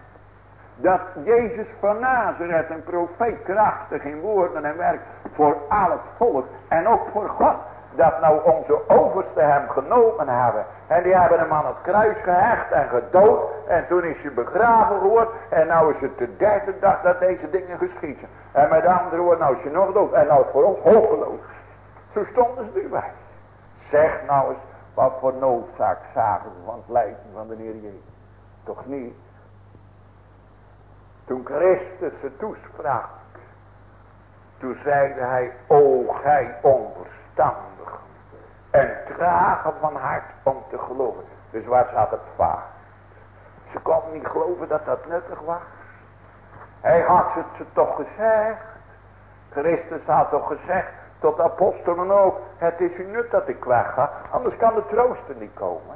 Dat Jezus van Nazareth een profeet krachtig in woorden en werk voor al het volk en ook voor God. Dat nou onze overste hem genomen hebben. En die hebben hem aan het kruis gehecht en gedood. En toen is hij begraven geworden. En nou is het de derde dag dat deze dingen geschieden. En met andere woorden, nou is je nog dood. En nou voor ons hopeloos. Zo stonden ze erbij. Zeg nou eens, wat voor noodzaak zagen ze van het lijden van de Heer Jezus? Toch niet? Toen Christus ze toesprak. Toen zeide hij, o gij onverstandig. En trager van hart om te geloven. Dus waar zat het vaart? Ze konden niet geloven dat dat nuttig was. Hij had het ze toch gezegd. Christus had toch gezegd, tot de apostelen ook. Het is u nut dat ik wegga. Anders kan de trooster niet komen.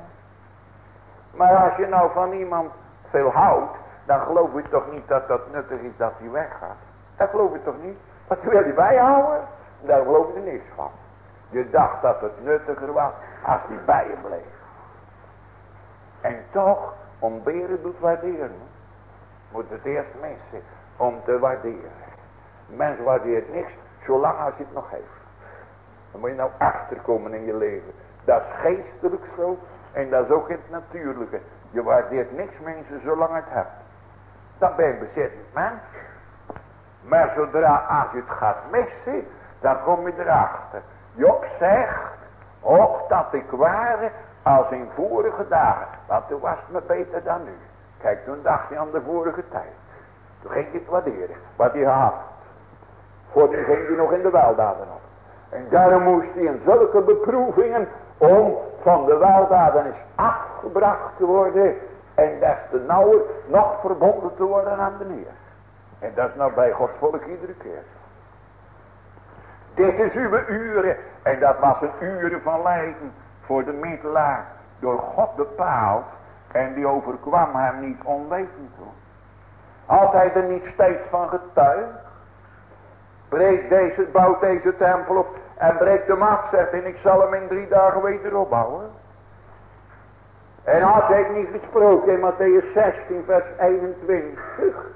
Maar als je nou van iemand veel houdt. Dan geloof je toch niet dat dat nuttig is dat hij weggaat. Dat geloof je toch niet. Wat wil je bijhouden? Daar geloof je er niks van. Je dacht dat het nuttiger was als hij bij je bleef. En toch, om beren doet waarderen. Moet het eerst missen om te waarderen. Mens waardeert niks Zolang als je het nog heeft. Dan moet je nou achterkomen in je leven. Dat is geestelijk zo. En dat is ook in het natuurlijke. Je waardeert niks mensen zolang het hebt. Dan ben je bezittend mens. Maar zodra als je het gaat missen. Dan kom je erachter. Job zegt. Och dat ik ware als in vorige dagen. Want toen was het me beter dan nu. Kijk toen dacht je aan de vorige tijd. Toen ging je het waarderen. Wat hij had. Voor die ging hij nog in de weldaden op. En daarom moest hij in zulke beproevingen om van de weldaden is afgebracht te worden. En des te nauwer nog verbonden te worden aan de Heer. En dat is nou bij Gods volk iedere keer. Dit is uw uren. En dat was een uren van lijden voor de middelaar. Door God bepaald. En die overkwam hem niet onwetend toen. Had hij er niet steeds van getuigd? Breek deze, bouwt deze tempel op. En breekt hem af, zegt en ik zal hem in drie dagen weer opbouwen. En had hij niet gesproken in Matthäus 16 vers 21.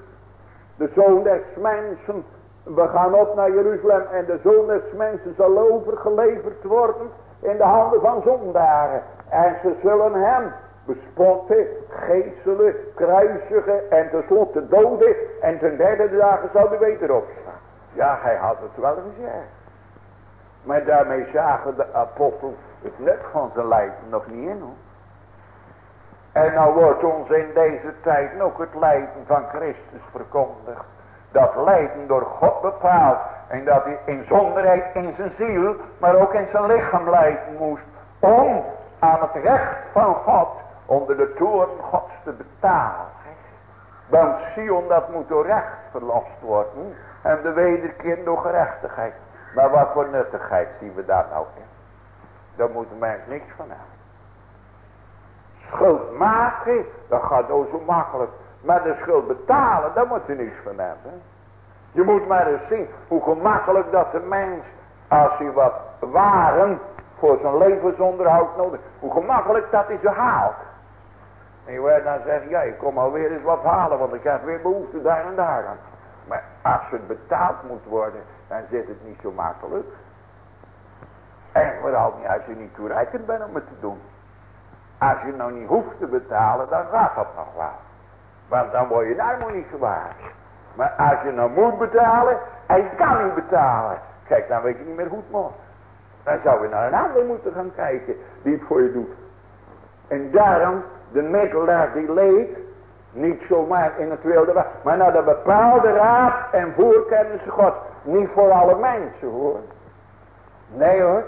De zoon des mensen, we gaan op naar Jeruzalem en de zoon des mensen zal overgeleverd worden in de handen van zondaren. En ze zullen hem bespotten, geestelen, kruisigen en tenslotte doden. En ten derde dagen zal hij weer opstaan. Ja, hij had het wel gezegd. Maar daarmee zagen de apostels het nut van zijn lijden nog niet in hoor. En nou wordt ons in deze tijd nog het lijden van Christus verkondigd. Dat lijden door God bepaald. En dat hij in zonderheid in zijn ziel, maar ook in zijn lichaam lijden moest. Om aan het recht van God onder de toren gods te betalen. Want Sion dat moet door recht verlost worden. En de wederkeer door gerechtigheid. Maar wat voor nuttigheid zien we daar nou in? Daar moet de mens niks van hebben. Schuld maken, dat gaat ook zo makkelijk. Maar de schuld betalen, daar moet je niks van hebben. Je moet maar eens zien hoe gemakkelijk dat de mens, als hij wat waren voor zijn levensonderhoud nodig, hoe gemakkelijk dat hij ze haalt. En je wordt dan zeggen, ja, ik kom alweer eens wat halen, want ik heb weer behoefte daar en daar aan. Maar als het betaald moet worden, dan zit het niet zo makkelijk. En vooral niet als je niet toereikend bent om het te doen. Als je nou niet hoeft te betalen, dan gaat dat nog wel. Want dan word je nog niet gewaard. Maar als je nou moet betalen, en je kan niet betalen. Kijk, dan weet je niet meer het moet. Dan zou je naar een ander moeten gaan kijken die het voor je doet. En daarom, de middelaar die leed, niet zomaar in het wilde maar naar de bepaalde raad en voorkennis God. Niet voor alle mensen hoor. Nee hoor.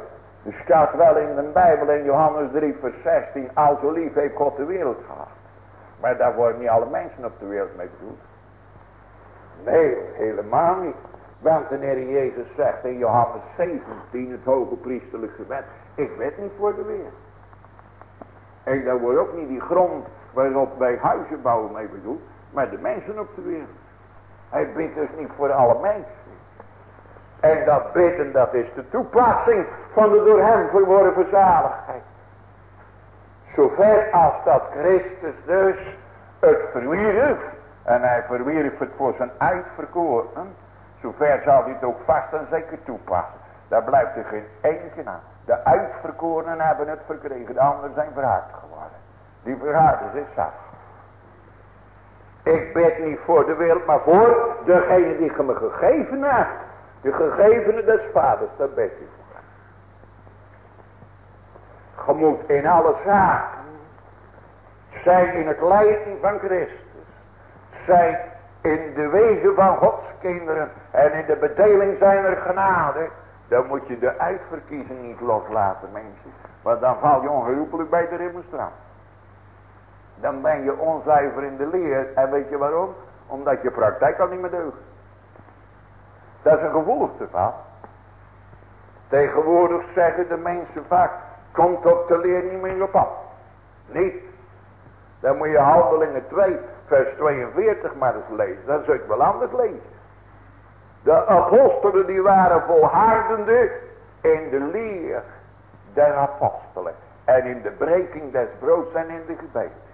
Er staat wel in de Bijbel in Johannes 3 vers 16. Al zo lief heeft God de wereld gehad. Maar daar worden niet alle mensen op de wereld mee bedoeld. Nee, helemaal niet. Want de Jezus zegt in Johannes 17 het hoge priesterlijk gebed. Ik weet niet voor de wereld. En daar wordt ook niet die grond waarop wij huizen bouwen mee bedoeld. Maar de mensen op de wereld. Hij bidt dus niet voor alle mensen. En dat bidden dat is de toepassing van de door hem verworven zaligheid. Zover als dat Christus dus het verwierf. En hij verwierf het voor zijn uitverkoren. Zover zal hij het ook vast en zeker toepassen. Daar blijft er geen enkele aan. De uitverkorenen hebben het verkregen. De anderen zijn verhard geworden. Die is zat. Ik bid niet voor de wereld, maar voor degene die ge me gegeven hebt. De gegevene des vaders, daar bid ik voor. Je moet in alle zaken zijn in het lijden van Christus. Zijn in de wegen van Gods kinderen en in de bedeling zijn er genade. Dan moet je de uitverkiezing niet loslaten mensen. Want dan val je ongeroepelijk bij de remonstrant. Dan ben je onzuiver in de leer. En weet je waarom? Omdat je praktijk al niet meer deugt. Dat is een gevolgte van. Tegenwoordig zeggen de mensen vaak. Komt op de leer niet meer op af. Niet. Dan moet je handelingen 2 vers 42 maar eens lezen. Dan zou ik wel anders lezen. De apostelen die waren volhardende in de leer der apostelen. En in de breking des broods en in de gebeden.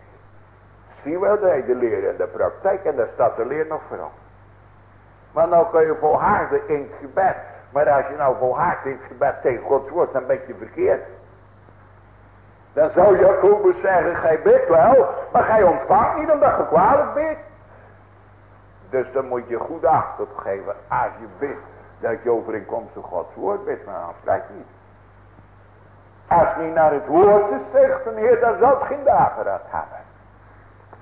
Zie wel dat de leer en de praktijk en daar staat de leer nog vooral. Maar nou kun je volharden in het gebed. Maar als je nou volhardt in het gebed tegen Gods woord, dan ben je verkeerd. Dan zou Jacobus zeggen, gij bidt wel, maar gij ontvangt niet omdat je kwalijk bidt. Dus dan moet je goed acht op geven als je bidt dat je overeenkomstig Gods woord bidt, maar anders niet. Als niet naar het woord is, zegt Heer, dan zal het geen dageraad hebben.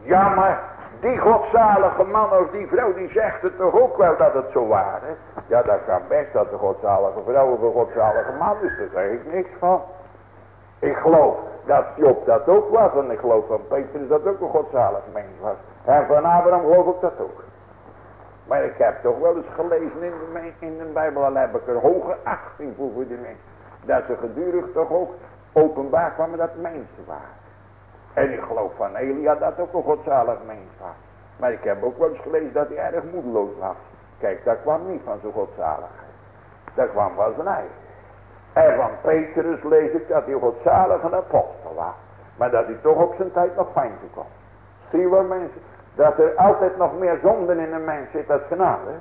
Ja, maar die godzalige man of die vrouw, die zegt het toch ook wel dat het zo waar. Ja, dat kan best dat de godzalige vrouw of een godzalige man is, daar zeg ik niks van. Ik geloof dat Job dat ook was. En ik geloof van Petrus dat ook een godzalig mens was. En van Abraham geloof ik dat ook. Maar ik heb toch wel eens gelezen in de, in de Bijbel. Al heb ik er hoge achting voor voor die mensen. Dat ze gedurig toch ook openbaar kwamen dat mensen waren. En ik geloof van Elia dat ook een godzalig mens was. Maar ik heb ook wel eens gelezen dat hij erg moedeloos was. Kijk, dat kwam niet van zijn godzaligheid. Dat kwam van zijn eigen. En van Petrus lees ik dat hij godzalig een apostel was. Maar dat hij toch op zijn tijd nog fijn kwam. Zie wel mensen, dat er altijd nog meer zonden in een mens zit als genade.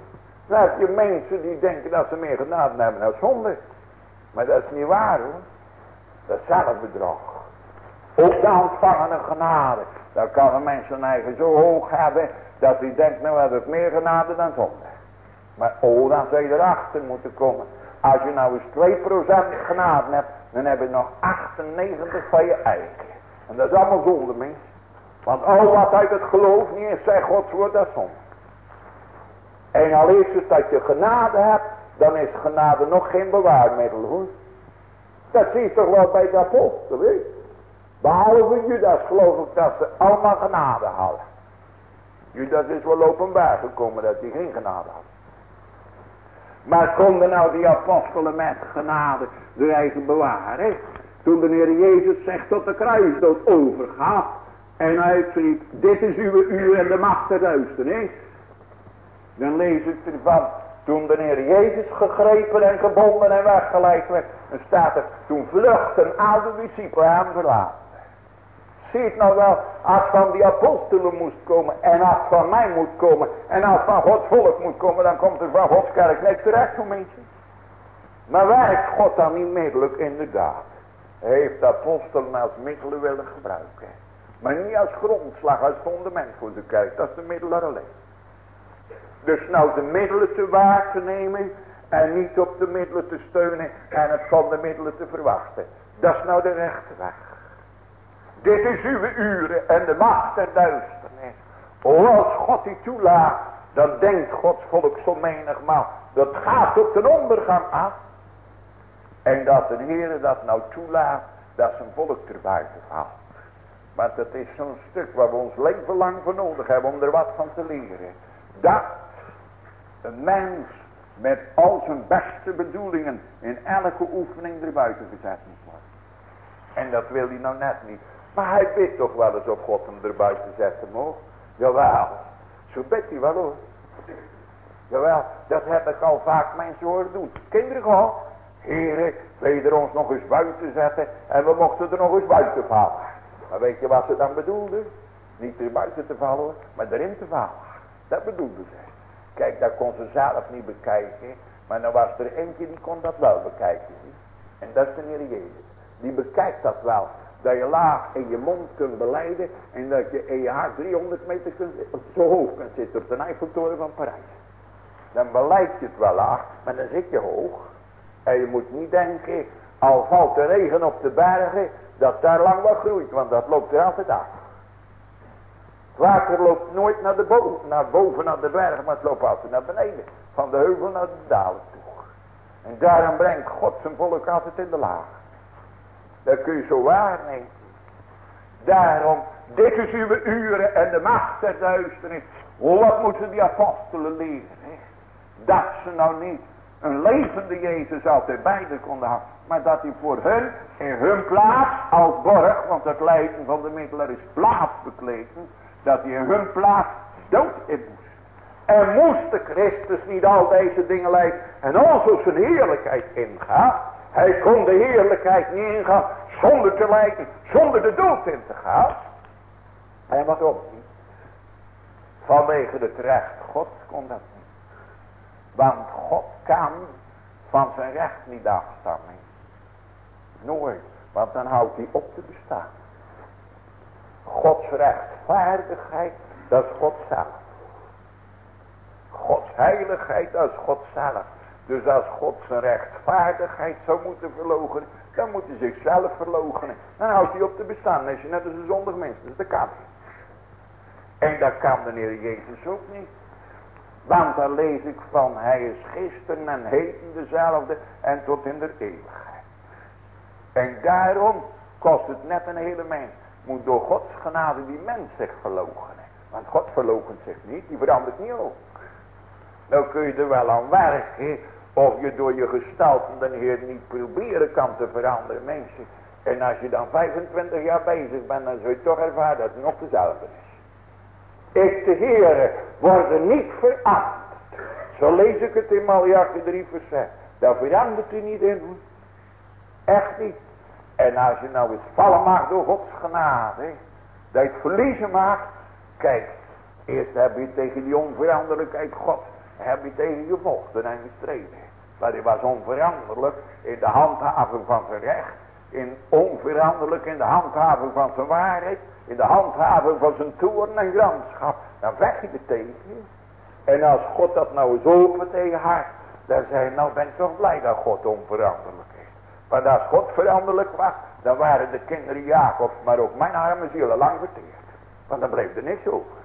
Dan heb je mensen die denken dat ze meer genade hebben dan zonde. Maar dat is niet waar hoor. Dat is zelfbedrog. Ook de ontvangene genade. Dan kan een mens zijn eigen zo hoog hebben dat hij denkt nou heb ik meer genade dan zonde. Maar oh, dan zou je erachter moeten komen. Als je nou eens 2% genade hebt, dan heb je nog 98 van je eigen. En dat is allemaal zonde, mens. Want al wat uit het geloof niet is, zegt Gods woord, dat zonde. En al is het dat je genade hebt, dan is genade nog geen bewaarmiddel hoor. Dat zie je toch wel bij de apostel, weet Behalve Judas geloof ik dat ze allemaal genade hadden. Judas is wel openbaar gekomen dat hij geen genade had. Maar konden nou die apostelen met genade de eigen bewaren? Toen de Heer Jezus zegt tot de kruisdood overgaat. En uitriep, dit is uw uur en de macht der duisternis. Dan lees ik ervan, toen de Heer Jezus gegrepen en gebonden en weggeleid werd. Dan staat er, toen vluchten al de discipelen hem verlaten. Zie het nou wel, als van die apostelen moest komen en als van mij moet komen en als van Gods volk moet komen, dan komt er van Gods kerk niks terecht, zo mensen. Maar werkt God dan niet middelijk inderdaad? Hij heeft de apostelen als middelen willen gebruiken. Maar niet als grondslag, als fundament voor de kerk. Dat is de middelaar alleen. Dus nou de middelen te waar te nemen en niet op de middelen te steunen en het van de middelen te verwachten. Dat is nou de rechte weg. Dit is uw uren en de macht der duisternis. Oh, als God die toelaat, dan denkt Gods volk zo menigmaal. Dat gaat op de ondergang af. En dat de Heer dat nou toelaat, dat zijn volk er buiten valt. Maar dat is zo'n stuk waar we ons leven lang voor nodig hebben om er wat van te leren. Dat een mens met al zijn beste bedoelingen in elke oefening erbuiten gezet moet worden. En dat wil hij nou net niet. Maar hij weet toch wel eens of God hem erbuiten zetten mocht. Jawel, zo bidt hij wel hoor. Jawel, dat heb ik al vaak mensen horen doen. Kinderen gewoon. Heren, wil er ons nog eens buiten zetten en we mochten er nog eens buiten vallen. Maar weet je wat ze dan bedoelden? Niet er buiten te vallen, maar erin te vallen. Dat bedoelden ze. Kijk, dat kon ze zelf niet bekijken. Maar dan was er eentje die kon dat wel bekijken. En dat is de Heer Jezus. Die bekijkt dat wel. Dat je laag in je mond kunt beleiden. En dat je in je hart 300 meter kunt, zo hoog kunt zitten op de Eiffeltoren van Parijs. Dan beleid je het wel laag, maar dan zit je hoog. En je moet niet denken, al valt de regen op de bergen, dat daar lang wat groeit. Want dat loopt er altijd af. Het water loopt nooit naar, de boven, naar boven naar de berg, maar het loopt altijd naar beneden. Van de heuvel naar de dalen toe. En daarom brengt God zijn volk altijd in de laag. Dat kun je zo waarnemen. Daarom, dit is uw uren en de macht der duisternis. Wat moeten die apostelen leren? Hè? Dat ze nou niet een levende Jezus altijd bij de konden hebben. Maar dat hij voor hun in hun plaats als borg. Want het lijden van de middelaar is plaatsbekleden. Dat hij in hun plaats dood in moest. En moest de Christus niet al deze dingen lijden. En ons zijn heerlijkheid ingaan. Hij kon de heerlijkheid niet ingaan zonder te lijden, zonder de dood in te gaan. En waarom niet? Vanwege het recht God kon dat niet. Want God kan van zijn recht niet afstaan. Nooit. Want dan houdt hij op te bestaan. Gods rechtvaardigheid, dat is God zelf. Gods heiligheid, dat is God zelf. Dus als God zijn rechtvaardigheid zou moeten verlogen, dan moet hij zichzelf verloochenen. Dan houdt hij op te bestaan. Net als een zondig mens. Dus dat kan En dat kan de Heer Jezus ook niet. Want daar lees ik van, hij is gisteren en heden dezelfde en tot in de eeuwigheid. En daarom kost het net een hele mens. Moet door Gods genade die mens zich verloochenen. Want God verloochent zich niet, die verandert niet ook. Nou kun je er wel aan werken of je door je gestalte de Heer niet proberen kan te veranderen mensen. En als je dan 25 jaar bezig bent, dan zul je toch ervaren dat het nog dezelfde is. Ik, de Heer, worden niet veranderd. Zo lees ik het in Malachi 3 vers 6. Daar verandert u niet in. Echt niet. En als je nou eens vallen mag door Gods genade. Dat je het verliezen mag. Kijk, eerst heb je tegen die onveranderlijkheid God heb je tegen gevochten en gestreden. Maar hij was onveranderlijk in de handhaving van zijn recht. In onveranderlijk in de handhaving van zijn waarheid. In de handhaving van zijn toorn en grandschap. Dan vecht je er tegen. En als God dat nou eens open tegen haar. Dan zei nou ben ik toch blij dat God onveranderlijk is. Want als God veranderlijk was. Dan waren de kinderen Jacobs. Maar ook mijn arme zielen lang verteerd. Want dan bleef er niks over.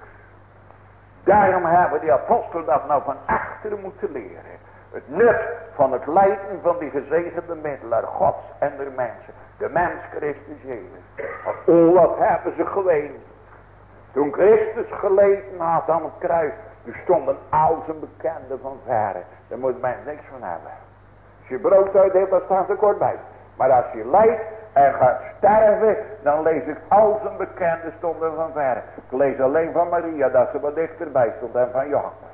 Daarom hebben die apostelen dat nou van achteren moeten leren. Het nut van het lijden van die gezegende middelaar Gods en der mensen. De mens Christus Jezus. Oh wat hebben ze geleend. Toen Christus geleden had aan het kruis. Toen stonden al zijn bekenden van verre. Daar moet men niks van hebben. Als je brood uit hebt, dan staat er kort bij. Maar als je lijdt en gaat sterven, dan lees ik al zijn bekenden stonden van verre. Ik lees alleen van Maria dat ze wat dichterbij stond en van Johannes.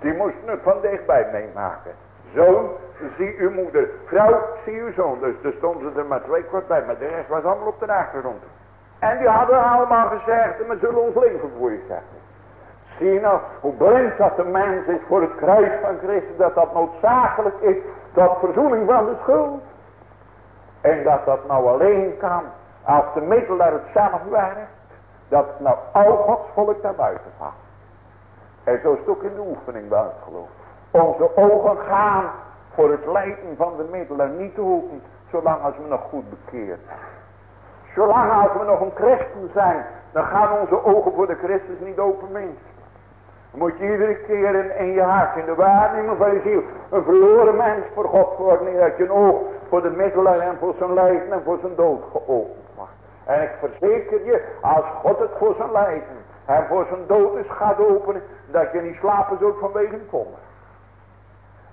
Die moesten het van dichtbij meemaken. Zoon, zie uw moeder. Vrouw, zie uw zoon. Dus er stonden er maar twee kort bij. Maar de rest was allemaal op de achtergrond. En die hadden allemaal gezegd. we zullen ons leven voor je zeggen. Zie je nou hoe blind dat de mens is voor het kruis van Christus. Dat dat noodzakelijk is tot verzoening van de schuld. En dat dat nou alleen kan als de middelaar het zelf werkt. Dat nou al Gods volk naar buiten gaat. En zo is het ook in de oefening het geloof. Onze ogen gaan voor het lijden van de middelen niet hoeven. Zolang als we nog goed bekeerd. Zolang als we nog een christen zijn. Dan gaan onze ogen voor de Christus niet open. Moet je iedere keer in, je hart, in de waarneming van je ziel. Een verloren mens voor God worden. Dat je een oog voor de middelaar en voor zijn lijden en voor zijn dood geopend wordt. En ik verzeker je, als God het voor zijn lijden en voor zijn dood is gaat openen. Dat je niet slapen zult vanwege een kommer.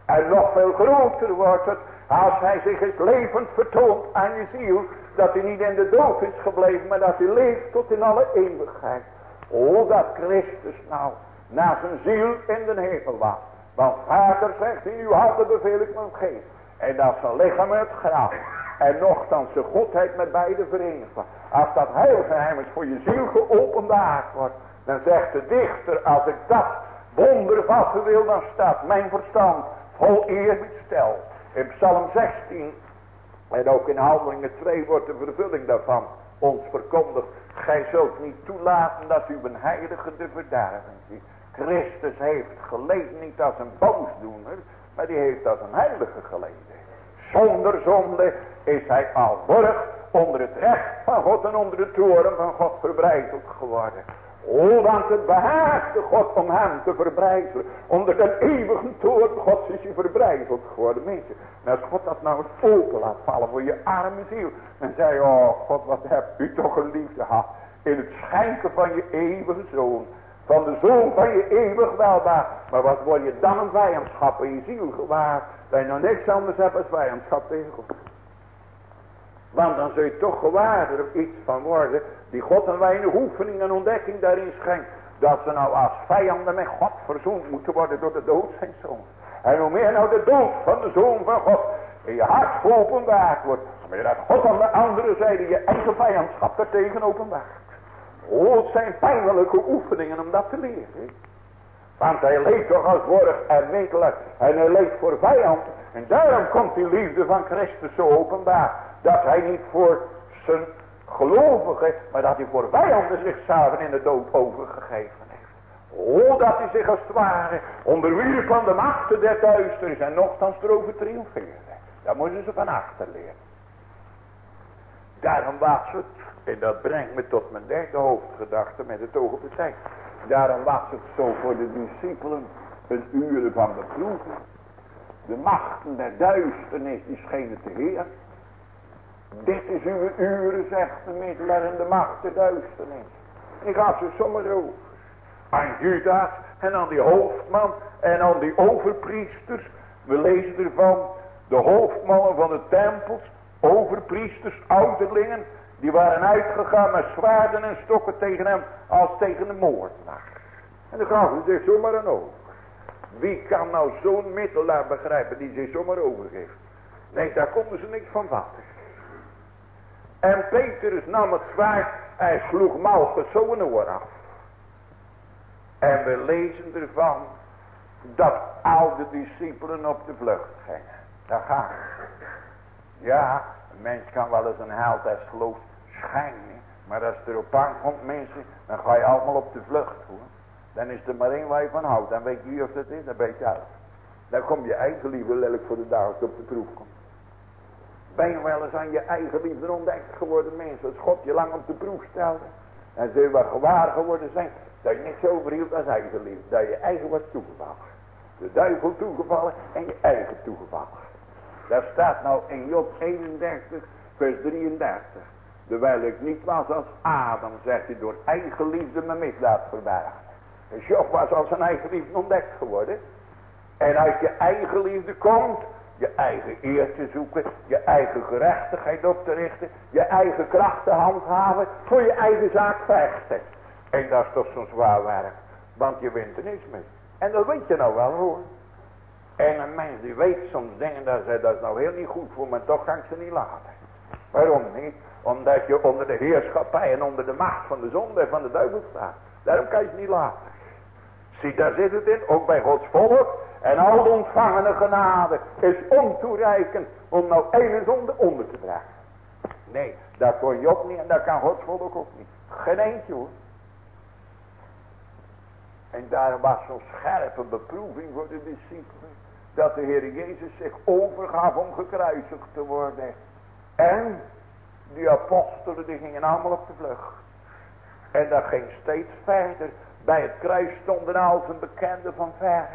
En nog veel groter wordt het als hij zich het levend vertoont aan je ziel. Dat hij niet in de dood is gebleven, maar dat hij leeft tot in alle eeuwigheid. O, dat Christus nou naar zijn ziel in de hemel was. Want vader zegt, in uw handen beveel ik mijn geest. En dat zijn lichaam het graf. En nogthans de godheid met beide verenigd Als dat heilgeheim is voor je ziel geopenbaard wordt. Dan zegt de dichter, als ik dat wonder vatten wil, dan staat mijn verstand vol eerbied stel. In Psalm 16 en ook in Handelingen 2 wordt de vervulling daarvan ons verkondigd. Gij zult niet toelaten dat u een heilige de verderving ziet. Christus heeft geleden niet als een boosdoener, maar die heeft als een heilige geleden. Zonder zonde is hij al borg onder het recht van God en onder de toren van God verbreideld geworden. O, want het behaagde God om hem te verbrijzelen. Onder de eeuwige toren God is je verbrijzeld geworden. Mensen, en als God dat nou eens open laat vallen voor je arme ziel. Dan zei oh God, wat heb u toch een liefde gehad. In het schenken van je eeuwige zoon. Van de zoon van je eeuwig welbaar. Maar wat word je dan een vijandschap in je ziel gewaar. Dat je nog niks anders hebt als vijandschap tegen God. Want dan zul je toch gewaar iets van worden. Die God een weinig oefening en ontdekking daarin schenkt. Dat ze nou als vijanden met God verzoend moeten worden door de dood zijn zoon. En hoe meer nou de dood van de zoon van God in je hart geopenbaard wordt. Hoe meer dat God aan de andere zijde je eigen vijandschap daartegen openbaart. Oh, het zijn pijnlijke oefeningen om dat te leren. Want hij leeft toch als borg en middelen. En hij leeft voor vijand. En daarom komt die liefde van Christus zo openbaar. Dat hij niet voor zijn gelovigen, maar dat hij voor vijanden zichzelf in de dood overgegeven heeft. Oh, dat hij zich als het ware onderwierp van de machten der duisternis en nogthans erover triomfeerde. Daar moeten ze van achter leren. Daarom was het, en dat brengt me tot mijn derde hoofdgedachte met het oog op de tijd. Daarom was het zo voor de discipelen een uren van beproeving. De machten der duisternis die schenen te heersen. Dit is uw uren, zegt de middelaar en de macht der duisternis. En ik gaat ze zomaar over. Aan Judas en aan die hoofdman en aan die overpriesters. We lezen ervan. De hoofdmannen van de tempels, overpriesters, ouderlingen. Die waren uitgegaan met zwaarden en stokken tegen hem als tegen de moordenaar. En dan gaven ze zich zomaar aan over. Wie kan nou zo'n middelaar begrijpen die zich zomaar overgeeft? Nee, daar konden ze niks van vatten. En Petrus nam het zwaard en sloeg Malchus zo'n oor af. En we lezen ervan dat al de discipelen op de vlucht gingen. Daar gaan Ja, een mens kan wel eens een held als Maar als het erop aankomt mensen, dan ga je allemaal op de vlucht hoor. Dan is er maar één waar je van houdt. Dan weet je of dat is, dan weet je uit. Dan kom je eigen liefde lelijk voor de dag op de proef komt. Ben je wel eens aan je eigen liefde ontdekt geworden mensen. Als God je lang op de proef stelde. En zul je gewaar geworden zijn. Dat je niet zo verhield als eigen liefde. Dat je eigen was toegevallen. De duivel toegevallen en je eigen toegevallen. Daar staat nou in Job 31 vers 33. Terwijl ik niet was als Adam, zegt hij, door eigen liefde mijn misdaad. Dus Job was als zijn eigen liefde ontdekt geworden. En uit je eigen liefde komt je eigen eer te zoeken, je eigen gerechtigheid op te richten, je eigen kracht te handhaven, voor je eigen zaak vechten. En dat is toch zo'n zwaar werk, want je wint er niets mee. En dat weet je nou wel hoor. En een mens die weet soms dingen, dat, ze, dat is nou heel niet goed voor me, toch kan ik ze niet laten. Waarom niet? Omdat je onder de heerschappij en onder de macht van de zonde en van de duivel staat. Daarom kan je het niet laten. Zie, daar zit het in, ook bij Gods volk. En al de ontvangene genade is ontoereikend om nou ene zonde onder te dragen. Nee, dat kon Job niet en dat kan Gods volk ook niet. Geen eentje hoor. En daar was zo'n scherpe beproeving voor de discipelen. Dat de Heer Jezus zich overgaf om gekruisigd te worden. En die apostelen die gingen allemaal op de vlucht. En dat ging steeds verder. Bij het kruis stonden al zijn bekenden van ver.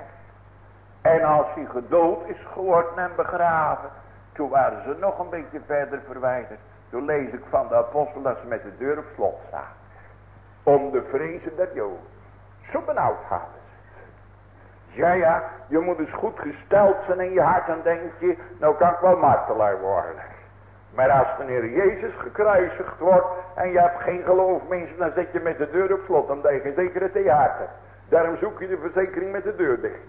En als hij gedood is geworden en begraven. Toen waren ze nog een beetje verder verwijderd. Toen lees ik van de apostel dat ze met de deur op slot zaten. Om de vrezen der joden. Zo benauwd hadden. Ja, ja, je moet eens goed gesteld zijn in je hart en denk je, nou kan ik wel martelaar worden. Maar als de Heer Jezus gekruisigd wordt en je hebt geen geloof mensen, dan zit je met de deur op slot, omdat je geen zekere theater. Daarom zoek je de verzekering met de deur dicht.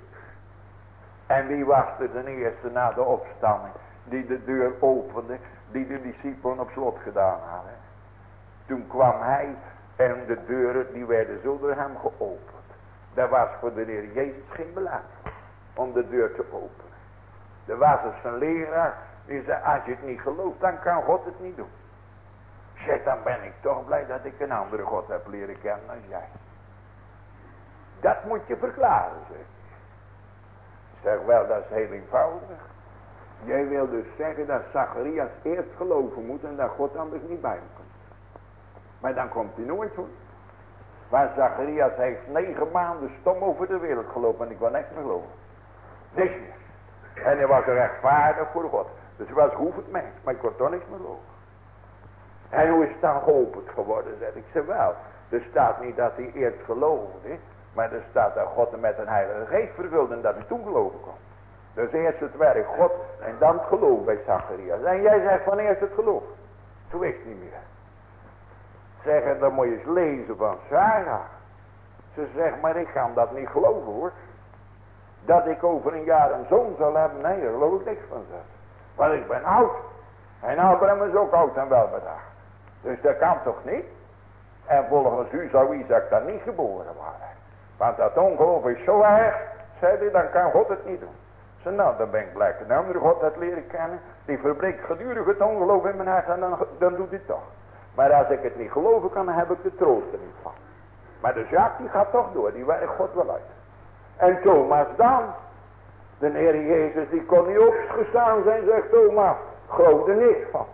En wie was er de eerste na de opstanding, die de deur opende, die de discipelen op slot gedaan hadden. Toen kwam hij en de deuren die werden zo door hem geopend. Dat was voor de Heer Jezus geen beleid om de deur te openen. Er was dus een leraar die zei, als je het niet gelooft, dan kan God het niet doen. Zeg, dan ben ik toch blij dat ik een andere God heb leren kennen dan jij. Dat moet je verklaren, zeg. Zeg wel, dat is heel eenvoudig. Jij wil dus zeggen dat Zacharias eerst geloven moet en dat God anders niet bij hem komt. Maar dan komt hij nooit hoor. Maar Zacharias heeft negen maanden stom over de wereld gelopen en ik wil niks meer geloven. Niks meer. En hij was rechtvaardig voor God. Dus hij was hoevend mens, maar ik kon toch niks meer geloven. En hoe is het dan geopend geworden, zeg ik ze wel. Er staat niet dat hij eerst geloofde, maar er staat dat God hem met een heilige geest vervulde en dat hij toen geloven kon. Dus eerst het werk God en dan het geloof bij Zacharias. En jij zegt van eerst het geloof. Toen wist niet meer. Zeggen, dan moet je eens lezen van Sarah. Ze zegt, maar ik kan dat niet geloven hoor. Dat ik over een jaar een zoon zal hebben. Nee, daar geloof ik niks van zeg. Want ik ben oud. En Abraham is ook oud en wel bedacht. Dus dat kan toch niet? En volgens u zou Isaac dan niet geboren worden. Want dat ongeloof is zo erg, zei hij, dan kan God het niet doen. Ze nou, dan ben ik blij een andere God dat leren kennen. Die verbreekt gedurig het ongeloof in mijn hart en dan, dan doet hij toch. Maar als ik het niet geloven kan, dan heb ik de troost er niet van. Maar de zaak die gaat toch door, die werkt God wel uit. En Thomas dan, de Heer Jezus, die kon niet opgestaan zijn, zegt Thomas, geloof er niks van.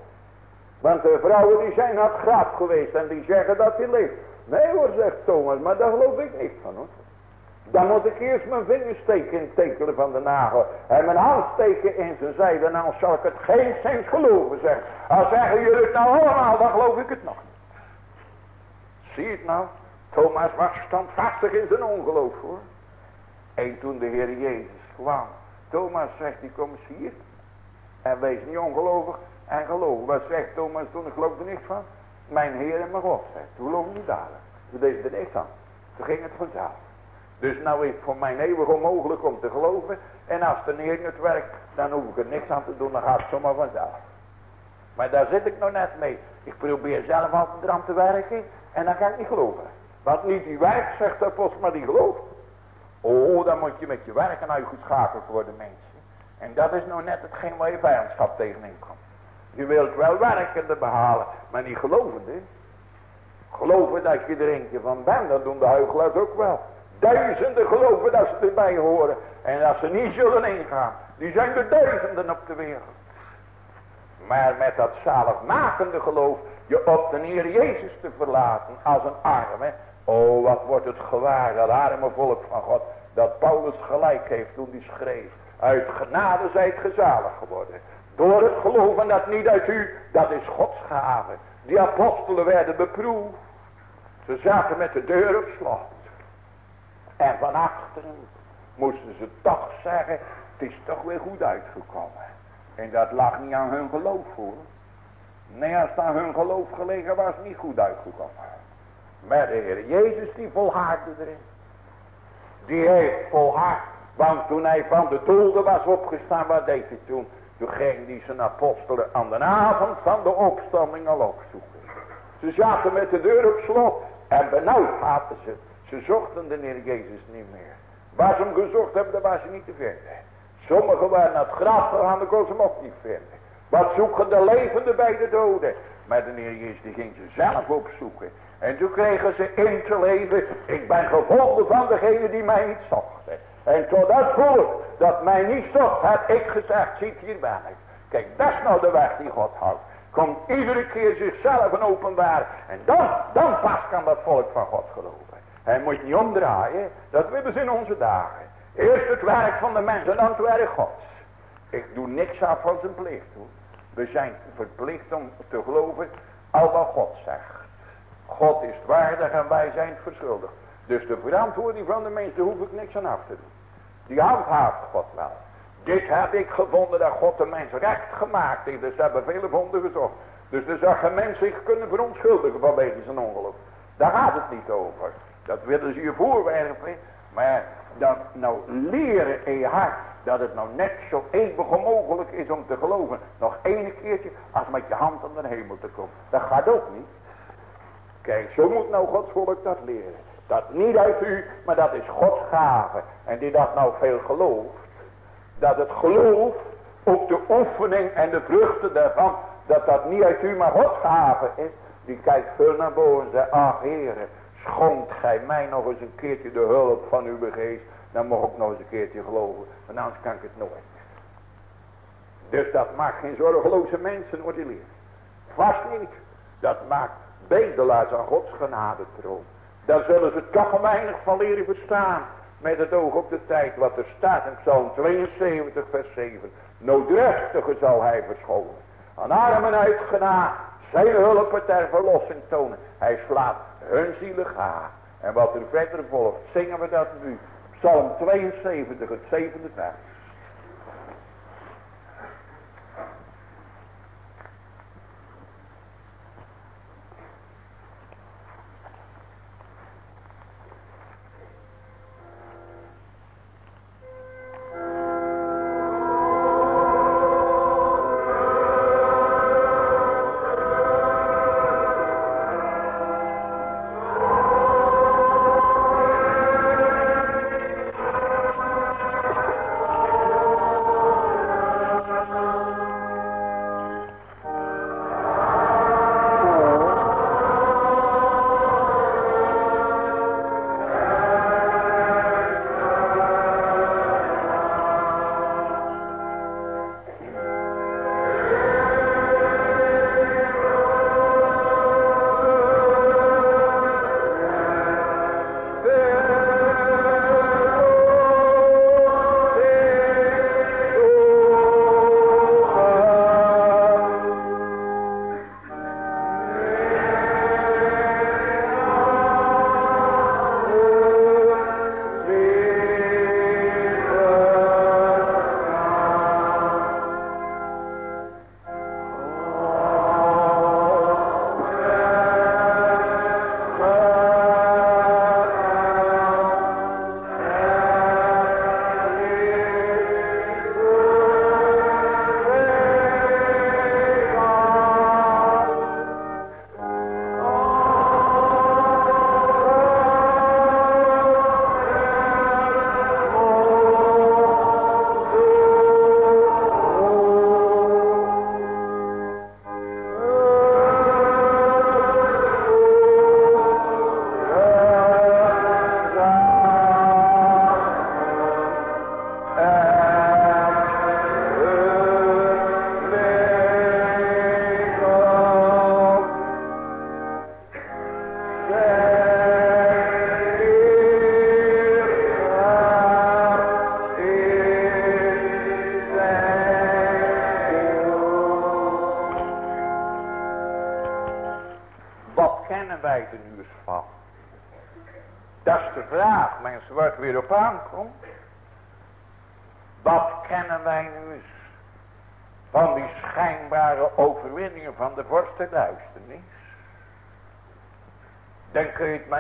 Want de vrouwen die zijn naar het graf geweest en die zeggen dat hij leeft. Nee hoor, zegt Thomas, maar daar geloof ik niks van hoor. Dan moet ik eerst mijn vingers steken in het tekenen van de nagel. En mijn hand steken in zijn zijde. En dan zal ik het geen zins geloven zeggen. Als zeggen jullie het nou allemaal, dan geloof ik het nog niet. Zie het nou? Thomas was standvastig in zijn ongeloof hoor. En toen de Heer Jezus kwam. Thomas zegt, die kom eens hier. En wees niet ongelovig en geloof. Wat zegt Thomas toen? Ik geloof er niks van. Mijn Heer en mijn God zegt. Toen geloof niet dadelijk. Toen deed er niks aan. Toen ging het vanzelf. Dus nou is het voor mij eeuwig onmogelijk om te geloven. En als de Heer het werkt, dan hoef ik er niks aan te doen. Dan gaat het zomaar vanzelf. Maar daar zit ik nog net mee. Ik probeer zelf altijd eraan te werken. En dan kan ik niet geloven. Wat niet die werkt, zegt de apostel, maar die gelooft. Oh, dan moet je met je werken uitgeschakeld worden, mensen. En dat is nou net hetgeen waar je vijandschap tegenin komt. Je wilt wel werkende behalen, maar niet gelovende. Geloven dat je er eentje van bent, dat doen de huigelaars ook wel. Duizenden geloven dat ze erbij horen. En dat ze niet zullen ingaan. Die zijn er duizenden op de wereld. Maar met dat zaligmakende geloof. Je op de Heer Jezus te verlaten. Als een arme. Oh wat wordt het gewaar. Dat arme volk van God. Dat Paulus gelijk heeft toen hij schreef. Uit genade zijt gezalig geworden. Door het geloven dat niet uit u. Dat is Gods gave. Die apostelen werden beproefd. Ze zaten met de deur op slot. En van achteren moesten ze toch zeggen, het is toch weer goed uitgekomen. En dat lag niet aan hun geloof hoor. Nee, als het aan hun geloof gelegen was, niet goed uitgekomen. Maar de Heer Jezus die volhardde erin. Die heeft volhard. Want toen hij van de doden was opgestaan, wat deed hij toen? Toen ging hij zijn apostelen aan de avond van de opstanding al opzoeken. Ze zaten met de deur op slot. En benauwd hadden ze. Ze zochten de Heer Jezus niet meer. Waar ze hem gezocht hebben, daar was ze niet te vinden. Sommigen waren naar het graf gegaan, dan kon ze hem ook niet vinden. Wat zoeken de levenden bij de doden? Maar de Heer Jezus die ging ze zelf opzoeken. En toen kregen ze in te leven. Ik ben gevonden van degene die mij niet zochten. En tot dat volk dat mij niet zocht, heb ik gezegd, ziet hier ben. Kijk, dat is nou de weg die God houdt. Komt iedere keer zichzelf openbaar. En dan, dan pas kan dat volk van God geloven. Hij moet niet omdraaien. Dat willen ze in onze dagen. Eerst het werk van de mensen, dan het werk gods. Ik doe niks af van zijn plicht. We zijn verplicht om te geloven al wat God zegt. God is waardig en wij zijn verschuldigd. Dus de verantwoording van de mensen hoef ik niks aan af te doen. Die handhaaft God wel. Dit heb ik gevonden dat God de mens recht gemaakt heeft. Dus hebben vele vonden gezocht. Dus zou geen mens zich kunnen verontschuldigen vanwege zijn ongeluk. Daar gaat het niet over. Dat willen ze je voorwerpen. Maar dan nou leren in je hart dat het nou net zo eeuwig mogelijk is om te geloven. Nog één keertje als met je hand aan de hemel te komen. Dat gaat ook niet. Kijk, zo moet nou Gods volk dat leren. Dat niet uit u, maar dat is Gods gave. En die dat nou veel gelooft. Dat het geloof, ook de oefening en de vruchten daarvan. Dat dat niet uit u, maar Gods gave is. Die kijkt veel naar boven en zegt, ach heren, gij mij nog eens een keertje de hulp van uw geest. Dan mag ik nog eens een keertje geloven. Want anders kan ik het nooit. Dus dat maakt geen zorgeloze mensen hoor die leren. Vast niet. Dat maakt bedelaars aan Gods genade troon. Dan zullen ze toch weinig van leren verstaan. Met het oog op de tijd wat er staat in Psalm 72 vers 7. Noodrechtige zal hij verschonen. Aan armen uitgena zijn hulp ter verlossing tonen. Hij slaat hun zielen gaan. En wat er verder volgt, zingen we dat nu. Psalm 72, het zevende vers.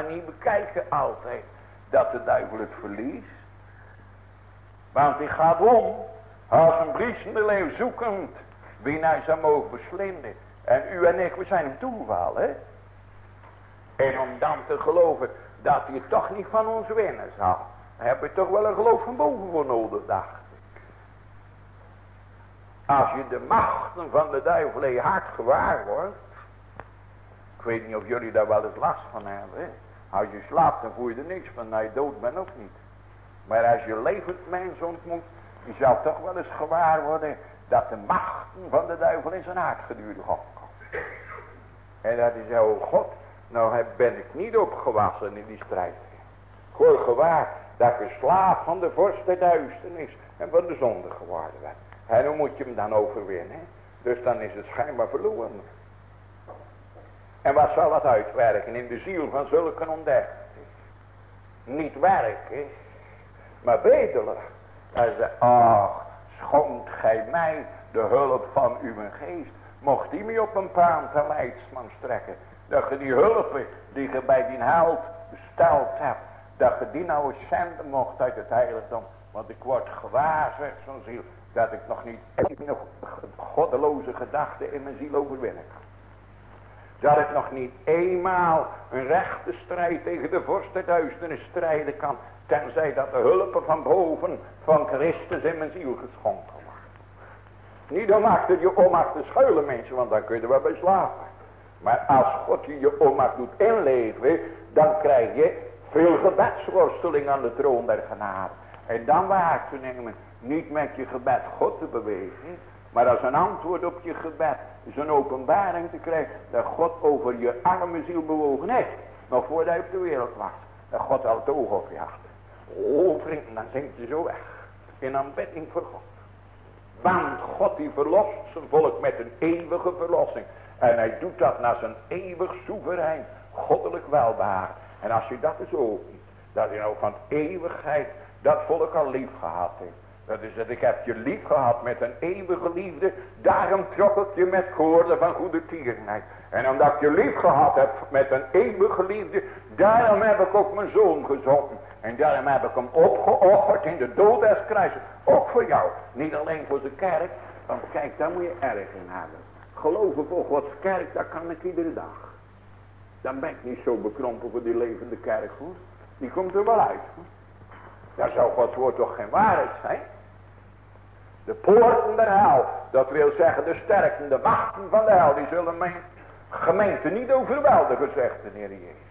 Niet bekijken altijd dat de duivel het verliest. Want die gaat om als een bliesende leeuw zoekend wie hij zou mogen beslinden. En u en ik, we zijn hem toegevallen. En om dan te geloven dat hij toch niet van ons winnen zal. Heb je toch wel een geloof van boven voor nodig, dacht ik. Als je de machten van de duivel in je hart gewaar wordt. Ik weet niet of jullie daar wel eens last van hebben. Als je slaapt dan voel je er niks van. Je dood bent ook niet. Maar als je levend mens ontmoet. Je zal toch wel eens gewaar worden. Dat de machten van de duivel in zijn hart gedurig opkomen. En dat is oh God. Nou ben ik niet opgewassen in die strijd. Ik gewaar dat ik een slaaf van de vorst der duisternis en van de zonde geworden ben. En hoe moet je hem dan overwinnen? Dus dan is het schijnbaar verloren. En wat zal dat uitwerken in de ziel van zulke ontdekking? Niet werken, maar bedelen. Hij zei, ach, schonk gij mij de hulp van uw geest. Mocht die me op een paan te leidsman strekken. Dat je die hulpen die je bij die held besteld hebt. Dat je die nou eens zenden mocht uit het heiligdom. Want ik word gewaar, zegt zo'n ziel. Dat ik nog niet nog goddeloze gedachten in mijn ziel overwinnen. Dat ik nog niet eenmaal een rechte strijd tegen de vorst strijden kan. Tenzij dat de hulpen van boven van Christus in mijn ziel geschonken wordt. Niet om achter je om achter schuilen mensen, want dan kun je wel bij slapen. Maar als God je je onmacht doet inleven, dan krijg je veel gebedsworsteling aan de troon der genade. En dan waar te nemen, niet met je gebed God te bewegen, maar als een antwoord op je gebed een openbaring te krijgen dat God over je arme ziel bewogen heeft. Nog voordat hij op de wereld was. Dat God al het oog op je had. Oh vrienden, dan zingt je zo weg. In aanbidding voor God. Want God die verlost zijn volk met een eeuwige verlossing. En hij doet dat naar zijn eeuwig soeverein, goddelijk welbaar. En als je dat eens opent, dat je nou van eeuwigheid dat volk al lief gehad heeft. Dat is dat ik heb je lief gehad met een eeuwige liefde. Daarom trok ik je met koorden van goede tierenheid. En omdat ik je lief gehad heb met een eeuwige liefde. Daarom heb ik ook mijn zoon gezonden. En daarom heb ik hem opgeofferd in de dood des kruises. Ook voor jou. Niet alleen voor de kerk. Want kijk, daar moet je erg in hebben. Geloven voor Gods kerk, dat kan ik iedere dag. Dan ben ik niet zo bekrompen voor die levende kerk hoor. Die komt er wel uit hoor. Daar zou Gods woord toch geen waarheid zijn. De poorten der hel, dat wil zeggen de sterkten, de machten van de hel, die zullen mijn gemeente niet overweldigen, zegt de Heer Jezus.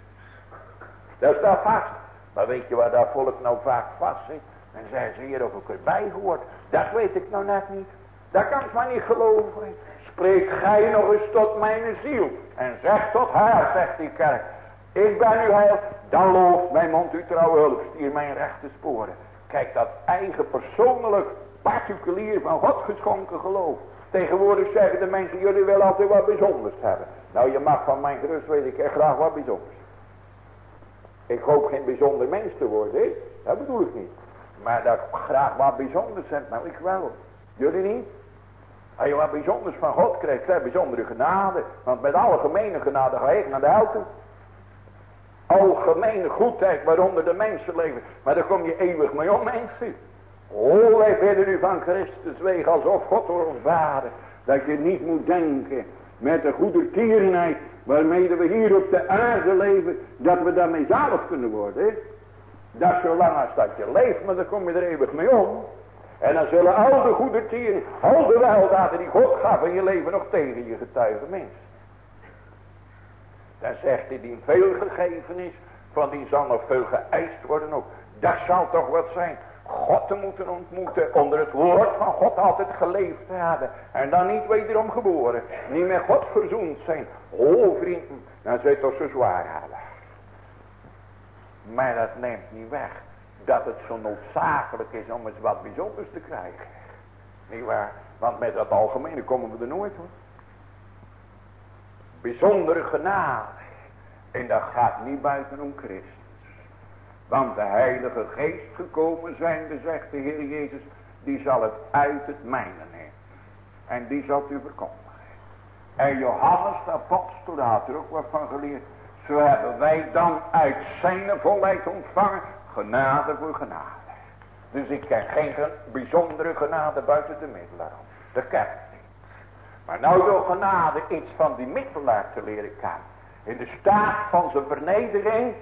Dat staat vast. Maar weet je waar dat volk nou vaak vast zit? En zeggen ze hier of ik erbij gehoord. Dat weet ik nou net niet. Dat kan ik maar niet geloven. Spreek gij nog eens tot mijn ziel. En zeg tot haar, zegt die kerk. Ik ben u heil. Dan looft mijn mond u trouwe hulp. Mijn rechte sporen. Kijk dat eigen persoonlijk, particulier van God geschonken geloof. Tegenwoordig zeggen de mensen, jullie willen altijd wat bijzonders hebben. Nou, je mag van mijn gerust weet ik echt graag wat bijzonders. Ik hoop geen bijzonder mens te worden, hè? dat bedoel ik niet. Maar dat ik graag wat bijzonders heb, nou ik wel. Jullie niet? Als je wat bijzonders van God krijgt, krijg bijzondere genade. Want met algemene genade ga ik naar de hel toe. Algemene goedheid waaronder de mensen leven. Maar daar kom je eeuwig mee om mensen. Oh, wij bidden u van Christus wegen alsof God door ons vader. Dat je niet moet denken met de goede tierenheid waarmee we hier op de aarde leven. Dat we daarmee zalig kunnen worden. Dat zolang als dat je leeft, maar dan kom je er eeuwig mee om. En dan zullen al de goede tieren, al de weldaden die God gaf in je leven nog tegen je getuigen mens. Dan zegt hij die veel gegeven is, van die zal nog veel geëist worden ook. Dat zal toch wat zijn. God te moeten ontmoeten, onder het woord van God altijd geleefd te hebben. En dan niet wederom geboren. Niet met God verzoend zijn. Oh vrienden, dan zou toch zo zwaar hebben. Maar dat neemt niet weg dat het zo noodzakelijk is om eens wat bijzonders te krijgen. Niet waar? Want met dat algemene komen we er nooit hoor. Bijzondere genade. En dat gaat niet buiten om Christus. Want de heilige geest gekomen zijnde, zegt de Heer Jezus, die zal het uit het mijne nemen. En die zal u verkondigen. En Johannes de apostel had er ook wat van geleerd. Zo hebben wij dan uit zijn volheid ontvangen genade voor genade. Dus ik ken geen bijzondere genade buiten de middelaar. Dat ken ik niet. Maar nou door genade iets van die middelaar te leren kennen. In de staat van zijn vernedering.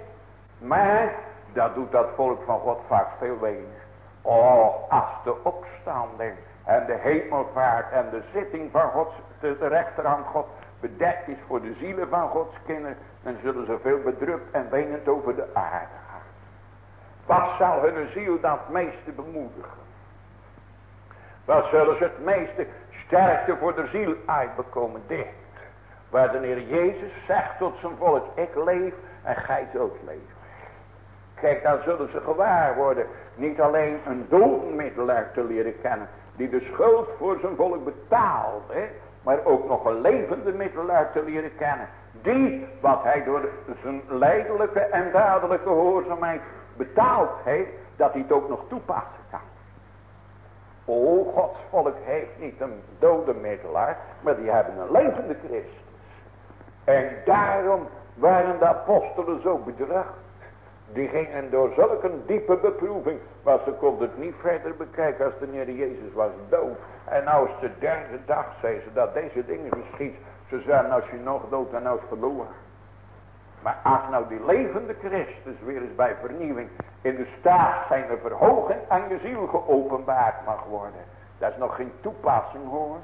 Maar dat doet dat volk van God vaak veel weinig. Oh, als de opstanding en de hemelvaart en de zitting van God, de rechterhand God bedekt is voor de zielen van Gods kinderen, dan zullen ze veel bedrukt en wenend over de aarde gaan. Wat zal hun ziel dan het meeste bemoedigen? Wat zullen ze het meeste sterkte voor de ziel uitbekomen? Dit. Waar de Heer Jezus zegt tot zijn volk, ik leef en gij zult leven. Kijk, dan zullen ze gewaar worden. Niet alleen een doodmiddelaar te leren kennen. Die de schuld voor zijn volk betaalt. Hè, maar ook nog een levende middelaar te leren kennen. Die, wat hij door zijn leidelijke en dadelijke gehoorzaamheid betaald heeft. Dat hij het ook nog toepassen kan. O, Gods volk heeft niet een dode middelaar. Maar die hebben een levende Christus. En daarom waren de apostelen zo bedreigd. Die gingen door zulke diepe beproeving. Maar ze konden het niet verder bekijken als de Heer Jezus was dood. En is de derde dag, zei ze, dat deze dingen geschiet. Ze zeiden, als je nog dood en is verloren. Maar als nou die levende Christus weer eens bij vernieuwing in de staat zijn de verhoging aan je ziel geopenbaard mag worden. Dat is nog geen toepassing hoor.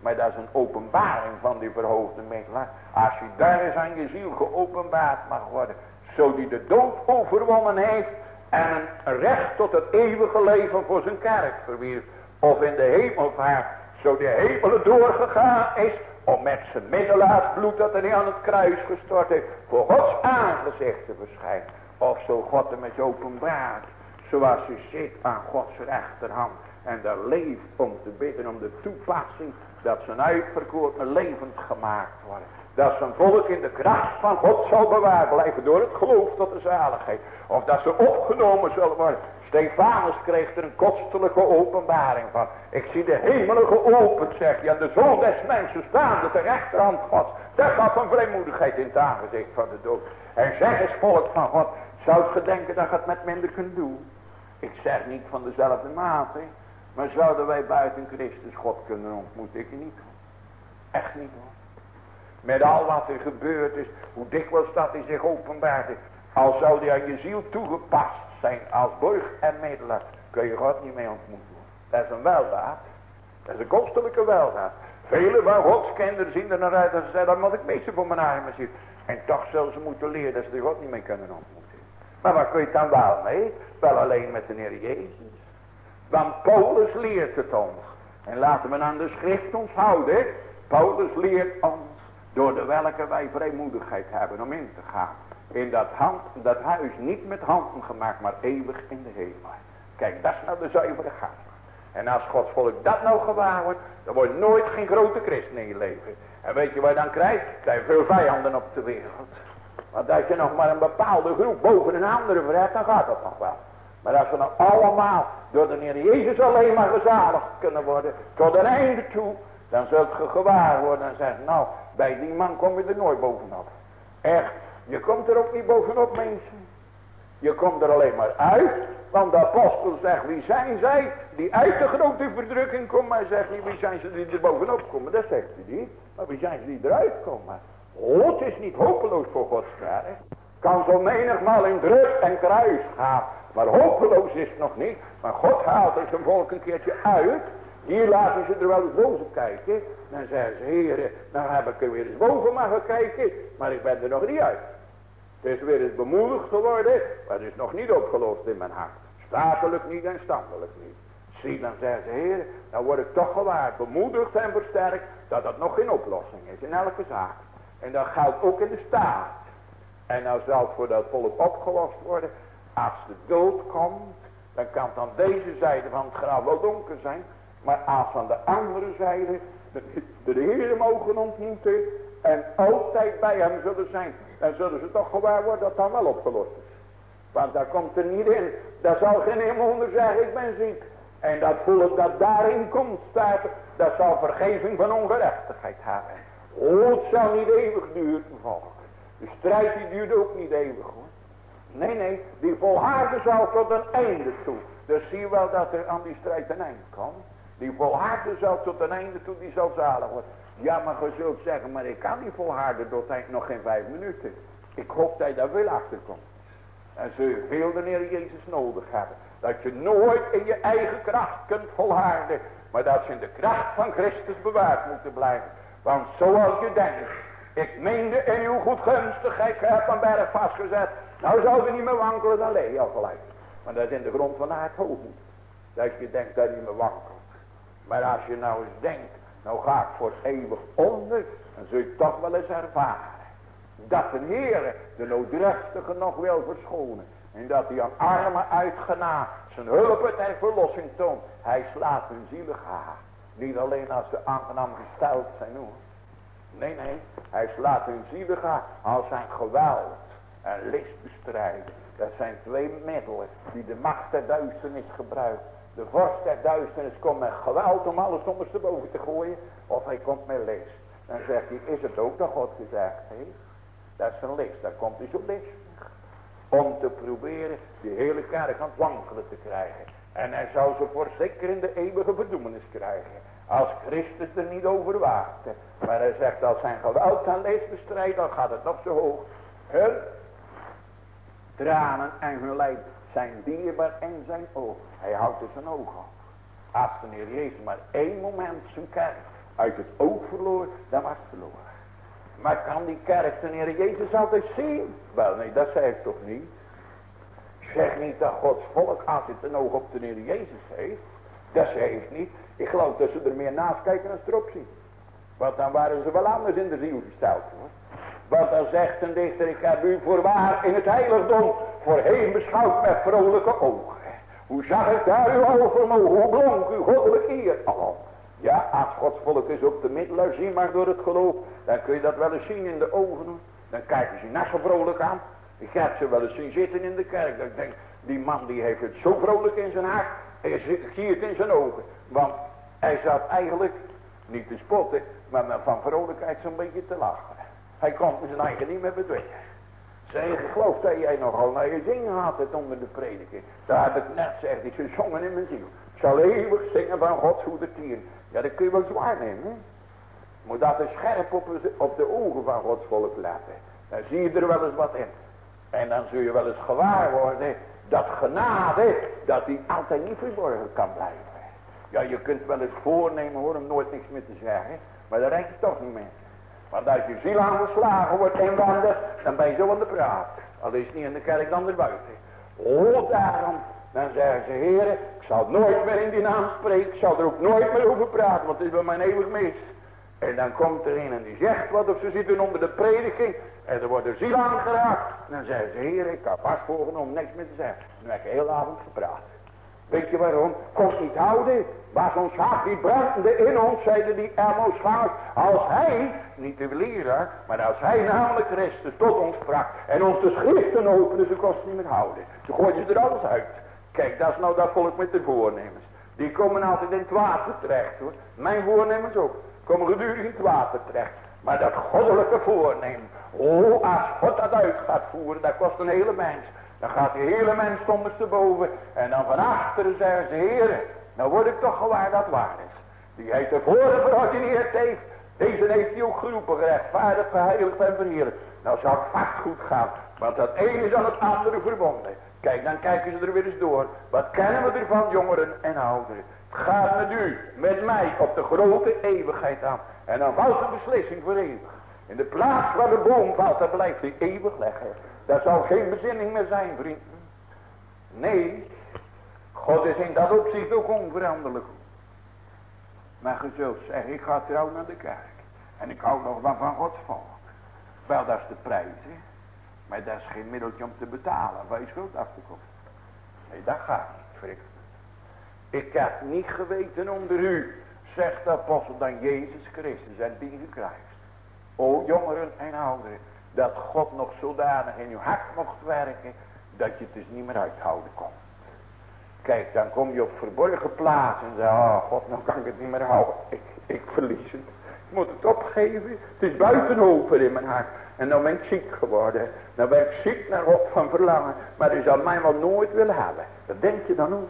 Maar dat is een openbaring van die verhoogde middelaar. Als je daar eens aan je ziel geopenbaard mag worden. Zo die de dood overwonnen heeft. En een recht tot het eeuwige leven voor zijn kerk verwierf. Of in de hemelvaart. Zo de hemelen doorgegaan is. Om met zijn middelaarsbloed dat hij aan het kruis gestort heeft. Voor Gods aangezicht te verschijnen. Of zo God hem is openbaard. Zoals hij zit aan Gods rechterhand. En daar leeft om te bidden om de toepassing. Dat zijn uitverkorene levend gemaakt worden. Dat zijn volk in de kracht van God zal bewaard blijven door het geloof tot de zaligheid. Of dat ze opgenomen zullen worden. Stefanus kreeg er een kostelijke openbaring van. Ik zie de hemelen geopend, zeg je. En de zoon des mensen staande ter rechterhand God. Dat gaf een vrijmoedigheid in het aangezicht van de dood. En zeg eens volk van God. Zou het gedenken dat je het met minder kunt doen? Ik zeg niet van dezelfde mate. Maar zouden wij buiten Christus God kunnen ontmoeten? Ik niet. Echt niet hoor. Met al wat er gebeurd is. Hoe dikwijls dat hij zich openbaart. Al zou hij aan je ziel toegepast zijn als borg en middelaar. Kun je God niet mee ontmoeten. Dat is een weldaad. Dat is een kostelijke weldaad. Vele van Gods kinderen zien er naar uit dat ze zeggen, dat moet ik meester voor mijn armen zien. En toch zullen ze moeten leren dat ze God niet mee kunnen ontmoeten. Maar waar kun je dan wel mee? Wel alleen met de Heer Jezus. Want Paulus leert het ons. En laten we aan de schrift ons houden. Paulus leert ons door de welke wij vrijmoedigheid hebben om in te gaan. In dat, hand, dat huis niet met handen gemaakt, maar eeuwig in de hemel. Kijk, dat is nou de zuivere gang. En als Gods volk dat nou gewaar wordt, dan wordt nooit geen grote christen in leven. En weet je wat je dan krijgt? Krijg je veel vijanden op de wereld. Want als je nog maar een bepaalde groep boven een andere verheft, dan gaat dat nog wel. Maar als we nou allemaal door de Heer Jezus alleen maar gezaligd kunnen worden, tot een einde toe, dan zult je gewaar worden en zeggen, nou, bij die man kom je er nooit bovenop. Echt, je komt er ook niet bovenop mensen. Je komt er alleen maar uit, want de apostel zegt, wie zijn zij die uit de grote verdrukking komen. Maar zegt niet, wie zijn ze die er bovenop komen, dat zegt hij niet. Maar wie zijn ze die eruit komen. Het is niet hopeloos voor Gods. Kan zo menigmaal in druk en kruis gaan. Maar hopeloos is het nog niet. Maar God haalt er zijn volk een keertje uit. Hier laten ze er wel eens boven kijken. Dan zeggen ze, heren, nou heb ik er weer eens boven mogen kijken. Maar ik ben er nog niet uit. Het is weer eens bemoedigd geworden. Maar het is nog niet opgelost in mijn hart. Statelijk niet en standelijk niet. Zie, dan zeggen ze, heren, dan word ik toch gewaard, bemoedigd en versterkt. Dat dat nog geen oplossing is in elke zaak. En dat geldt ook in de staat. En nou zal voor dat volk opgelost worden. Als de dood komt, dan kan het aan deze zijde van het graf wel donker zijn. Maar als van de andere zijde de, de Heer mogen ontmoeten en altijd bij hem zullen zijn. Dan zullen ze toch gewaar worden dat dat wel opgelost is. Want daar komt er niet in. Daar zal geen onder zeggen, ik ben ziek. En dat volk dat daarin komt, staat, dat zal vergeving van ongerechtigheid hebben. Oh, het zal niet eeuwig duren, volk. De strijd die duurt ook niet eeuwig hoor. Nee, nee, die volharden zal tot een einde toe. Dus zie je wel dat er aan die strijd een einde komt. Die volharden zal tot een einde toe, die zal zalig worden. Ja, maar je zult zeggen, maar ik kan niet volharden tot eind nog geen vijf minuten. Ik hoop dat je daar wel achter komt. En zul je veel de Heer Jezus nodig hebben. Dat je nooit in je eigen kracht kunt volharden. Maar dat ze in de kracht van Christus bewaard moeten blijven. Want zoals je denkt. Ik meende in uw goedgunstigheid. Heb een berg vastgezet. Nou zou je niet meer wankelen dan leeg al gelijk. Maar dat is in de grond van het hoogmoed. Dat je denkt dat je niet meer wankelt. Maar als je nou eens denkt. Nou ga ik voor eeuwig onder. Dan zul je toch wel eens ervaren. Dat de Heer de nooddruftige nog wil verschonen. En dat hij aan armen uitgena zijn hulp ter verlossing toont. Hij slaat hun zielig haar. Niet alleen als ze aangenaam gesteld zijn hoor. Nee, nee. Hij slaat hun zielig haar als zijn geweld en list bestrijden. Dat zijn twee middelen die de macht der duisternis gebruikt. De vorst der duisternis komt met geweld om alles ondersteboven te gooien. Of hij komt met list. Dan zegt hij, is het ook dat God gezegd heeft? Dat is een list, daar komt hij zo list. Om te proberen die hele kerk aan het wankelen te krijgen. En hij zou ze voor zeker in de eeuwige verdoemenis krijgen. Als Christus er niet over waakte. Maar hij zegt als zijn geweld aan leest bestrijdt, dan gaat het nog zo hoog. Hun tranen en hun lijf zijn dierbaar in zijn oog. Hij houdt er zijn oog op. Als de Heer Jezus maar één moment zijn kerk uit het oog verloor, dan was het verloren. Maar kan die kerk de Heer Jezus altijd zien? Wel nee, dat zei ik toch niet. Zeg niet dat Gods volk altijd een oog op de Heer Jezus heeft. Dat zei ik niet. Ik geloof dat ze er meer naast kijken dan erop zien. Want dan waren ze wel anders in de ziel gesteld hoor. Want dan zegt een dichter, ik heb u voorwaar in het heiligdom voorheen beschouwd met vrolijke ogen. Hoe zag ik daar uw overmogen, hoe blonk uw goddelijk eer al. Ja, als Gods volk is op de middelaar zien maar door het geloof, dan kun je dat wel eens zien in de ogen. Dan kijken ze zo vrolijk aan. Ik heb ze wel eens zien zitten in de kerk. Dat ik denk, die man die heeft het zo vrolijk in zijn hart. En je ziet in zijn ogen. Want hij zat eigenlijk, niet te spotten, maar van vrolijkheid zo'n beetje te lachen. Hij kon zijn eigen niet meer bedwingen. Zeg, ik geloof dat jij nogal naar je zingen had het onder de prediking. Daar heb ik net, zegt ik, gezongen in mijn ziel. Ik zal eeuwig zingen van Gods tier. Ja, dat kun je wel zwaar nemen. Moet dat er scherp op, op de ogen van Gods volk letten. Dan zie je er wel eens wat in. En dan zul je wel eens gewaar worden dat genade, dat die altijd niet verborgen kan blijven. Ja, je kunt wel eens voornemen hoor, om nooit niks meer te zeggen. Maar denk je toch niet mee. Want als je ziel aangeslagen wordt inwandert, dan ben je zo aan de praat. Al is het niet in de kerk dan erbuiten. Oh, daarom. Dan zeggen ze, heren, ik zal nooit meer in die naam spreken. Ik zal er ook nooit meer over praten, want het is bij mijn eeuwig mis. En dan komt er een en die zegt wat, of ze zitten onder de prediking. En er wordt er ziel aangeraakt. En dan zeggen ze, heren, ik heb vast voorgenomen om niks meer te zeggen. En dan heb ik de hele avond gepraat. Weet je waarom? Kon niet houden. Was ons hart die brandende in ons, zeiden die Amos Als hij, niet de leraar, maar als hij namelijk Christus tot ons sprak. En ons de schriften opende, ze kost niet meer houden. Ze gooiden ze er alles uit. Kijk, dat is nou dat volk met de voornemens. Die komen altijd in het water terecht hoor. Mijn voornemens ook. Komen gedurig in het water terecht. Maar dat goddelijke voornemen. Oh, als God dat uit gaat voeren, dat kost een hele mens. Dan gaat die hele mens ondersteboven. En dan van achteren zeggen ze, heren, nou word ik toch gewaar dat waar is. Die hij tevoren verordineerd heeft. Deze heeft hij ook geroepen, gerechtvaardigd, geheiligd en verheerlijk. Nou zou het vast goed gaan. Want dat ene is aan het andere verbonden. Kijk, dan kijken ze er weer eens door. Wat kennen we ervan, jongeren en ouderen? Het gaat met u, met mij, op de grote eeuwigheid aan. En dan valt de beslissing voor eeuwig. In de plaats waar de boom valt, daar blijft hij eeuwig leggen. Dat zal geen bezinning meer zijn, vrienden. Nee, God is in dat opzicht ook onveranderlijk. Maar je zult zeggen, ik ga trouw naar de kerk. En ik hou nog van van Gods volk. Wel, dat is de prijs, hè. Maar dat is geen middeltje om te betalen, waar je schuld af te komen. Nee, dat gaat niet, vrienden. Ik heb niet geweten onder u, zegt de apostel, dan Jezus Christus en die gekruist. O jongeren en ouderen, dat God nog zodanig in uw hart mocht werken, dat je het dus niet meer uithouden kon. Kijk, dan kom je op verborgen plaats en zeg, oh God, nou kan ik het niet meer houden. Ik, ik verlies het. Ik moet het opgeven. Het is buitenhoven in mijn hart. En dan ben ik ziek geworden. Dan ben ik ziek naar God van verlangen. Maar hij zal mij wel nooit willen hebben. Dat denk je dan ook.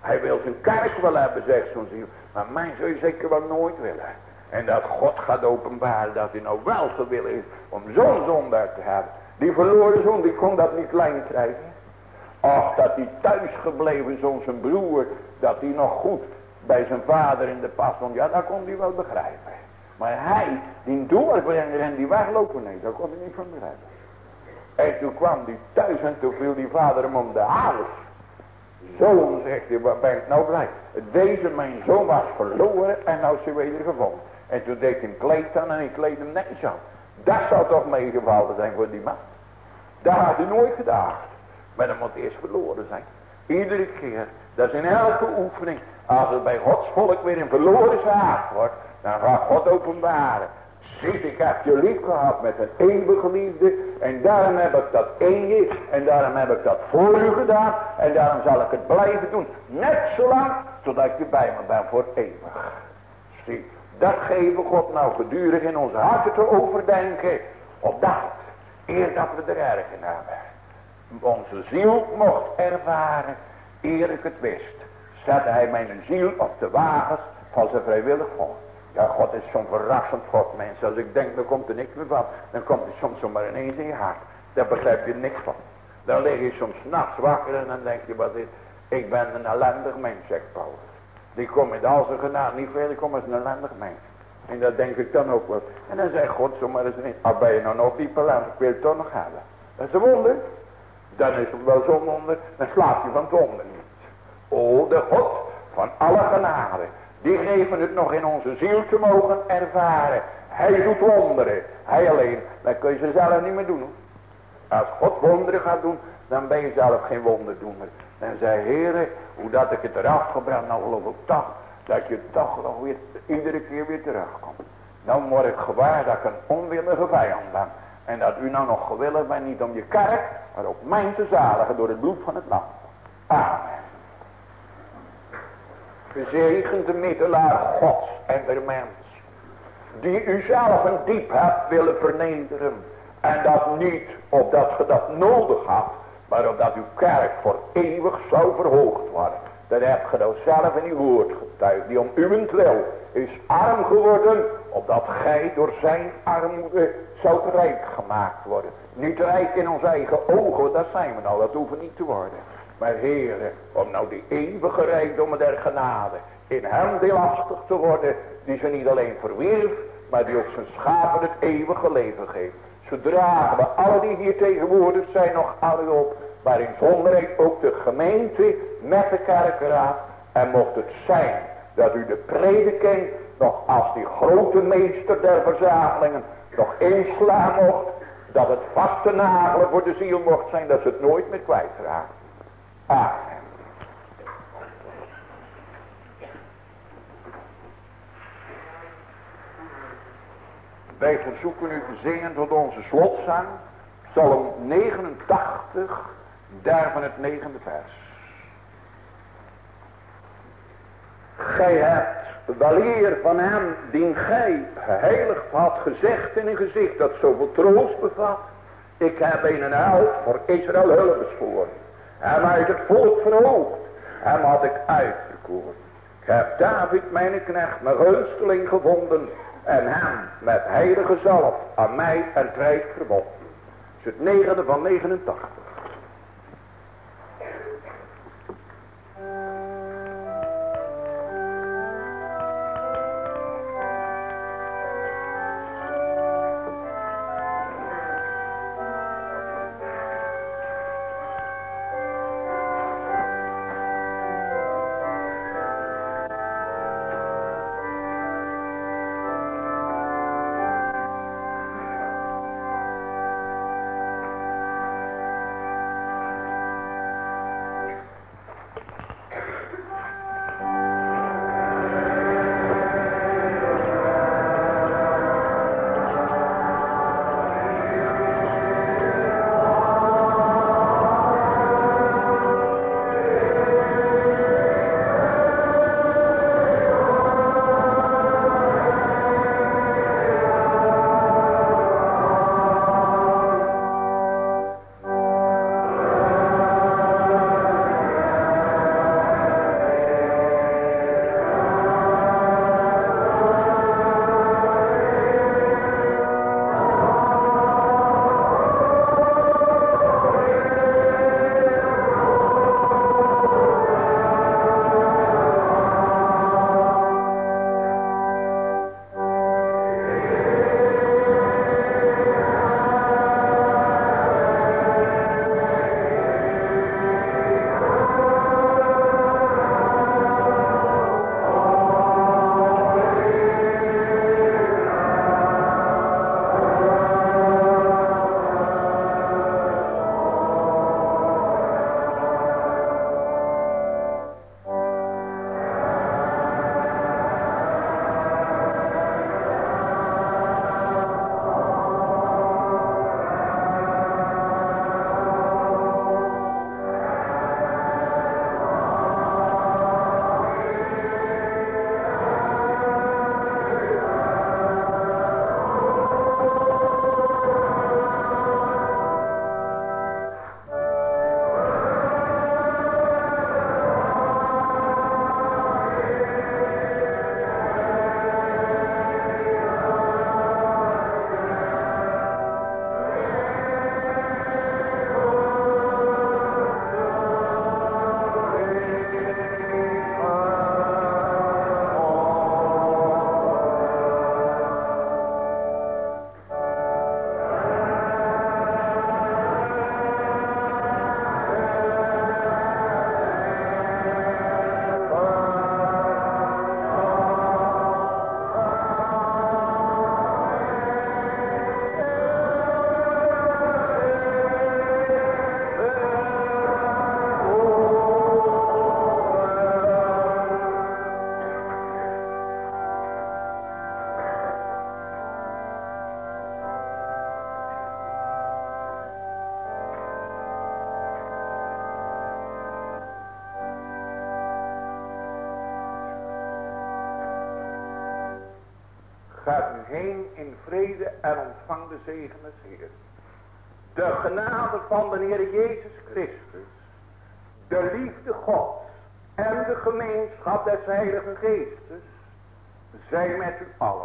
Hij wil zijn kerk wel hebben, zegt zo'n ziel. Maar mij zou je zeker wel nooit willen. En dat God gaat openbaren dat hij nou wel gewillig is om zo'n zondaar te hebben. Die verloren zoon, die kon dat niet klein krijgen. Ach, dat die thuis gebleven zo'n zijn broer, dat hij nog goed bij zijn vader in de pas stond. Ja, dat kon hij wel begrijpen. Maar hij, die doorbrenger en die weglopen, nee, dat kon hij niet van begrijpen. En toen kwam hij thuis en toen viel die vader hem om de hals. Zoon, zegt hij, waar ben ik nou blij? Deze mijn zoon was verloren en nou is hij weer gevonden. En toen deed hij een kleed aan en ik kleed hem netjes aan. Dat zou toch meegevallen zijn voor die man. Daar had hij nooit gedacht. Maar dat moet eerst verloren zijn. Iedere keer. Dat is in elke oefening. Als het bij Gods volk weer een verloren zaak wordt. Dan gaat God openbaren. Ziet, ik heb je lief gehad met een eeuwige liefde. En daarom heb ik dat in. En daarom heb ik dat voor u gedaan. En daarom zal ik het blijven doen. Net zolang totdat je bij me bent voor eeuwig. Zie, dat geven God nou gedurig in onze harten te overdenken. Opdat, eer dat we er erg hebben. Onze ziel mocht ervaren, eer ik het wist. Zette hij mijn ziel op de wagens van zijn vrijwillig volk. Ja, God is zo'n verrassend God, mensen. Als ik denk, dan komt er niks meer van. Dan komt er soms zomaar ineens in je hart. Daar begrijp je niks van. Dan lig je soms nachts wakker en dan denk je, wat is... Ik ben een ellendig mens, zegt Paulus. Die komt met al zijn genade niet die komt als een ellendig mens. En dat denk ik dan ook wel. En dan zegt God zomaar eens niet, ah ben je nou nog die ellendig, ik wil het toch nog hebben. Dat is een wonder. Dan is het wel zo'n wonder, dan slaap je van het wonder niet. O, de God van alle genade. Die geven het nog in onze ziel te mogen ervaren. Hij doet wonderen. Hij alleen. Dan kun je ze zelf niet meer doen. Als God wonderen gaat doen, dan ben je zelf geen wonderdoener. Dan zei Heer, hoe dat ik het eraf gebracht, nou geloof ik toch, dat je toch nog weer, iedere keer weer terugkomt. Dan word ik gewaar dat ik een onwillige vijand ben. En dat u nou nog gewillig bent, niet om je kerk, maar op mijn te zaligen door het bloed van het lam. Amen. Gezegend de middelaar gods en der mens. Die u zelf een diep hebt willen vernederen. En dat niet opdat ge dat nodig had. Maar opdat uw kerk voor eeuwig zou verhoogd worden. Dat hebt ge nou zelf in uw woord getuigd. Die om uwentwil is arm geworden. Opdat gij door zijn armoede zou rijk gemaakt worden. Niet rijk in onze eigen ogen. Dat zijn we nou. Dat hoeven niet te worden. Maar heren, om nou die eeuwige rijkdommen der genade in hem deelachtig te worden, die ze niet alleen verwierf, maar die ook zijn schapen het eeuwige leven geeft. Zo dragen we alle die hier tegenwoordig zijn nog alle op, maar in zonderheid ook de gemeente met de kerkraad. En mocht het zijn dat u de prediking nog als die grote meester der verzamelingen nog inslaan mocht, dat het vaste nagelen voor de ziel mocht zijn, dat ze het nooit meer kwijtraakt. Amen. Wij verzoeken u te zingen tot onze slotzang. Psalm 89, daar van het negende vers. Gij hebt weleer van hem, die gij geheiligd had, gezegd in een gezicht dat zoveel troost bevat. Ik heb een held voor Israël hulp bespoord. Hem uit het volk verhoogd. Hem had ik uitgekozen. Ik heb David mijn knecht, mijn gunsteling gevonden. En hem met heilige zalf aan mij en trijf verbonden. Het is het negende van 89. In vrede en ontvang de zegen des Heer. De genade van de Heer Jezus Christus. De liefde Gods. En de gemeenschap des Heiligen Geestes. Zij met u. Amen.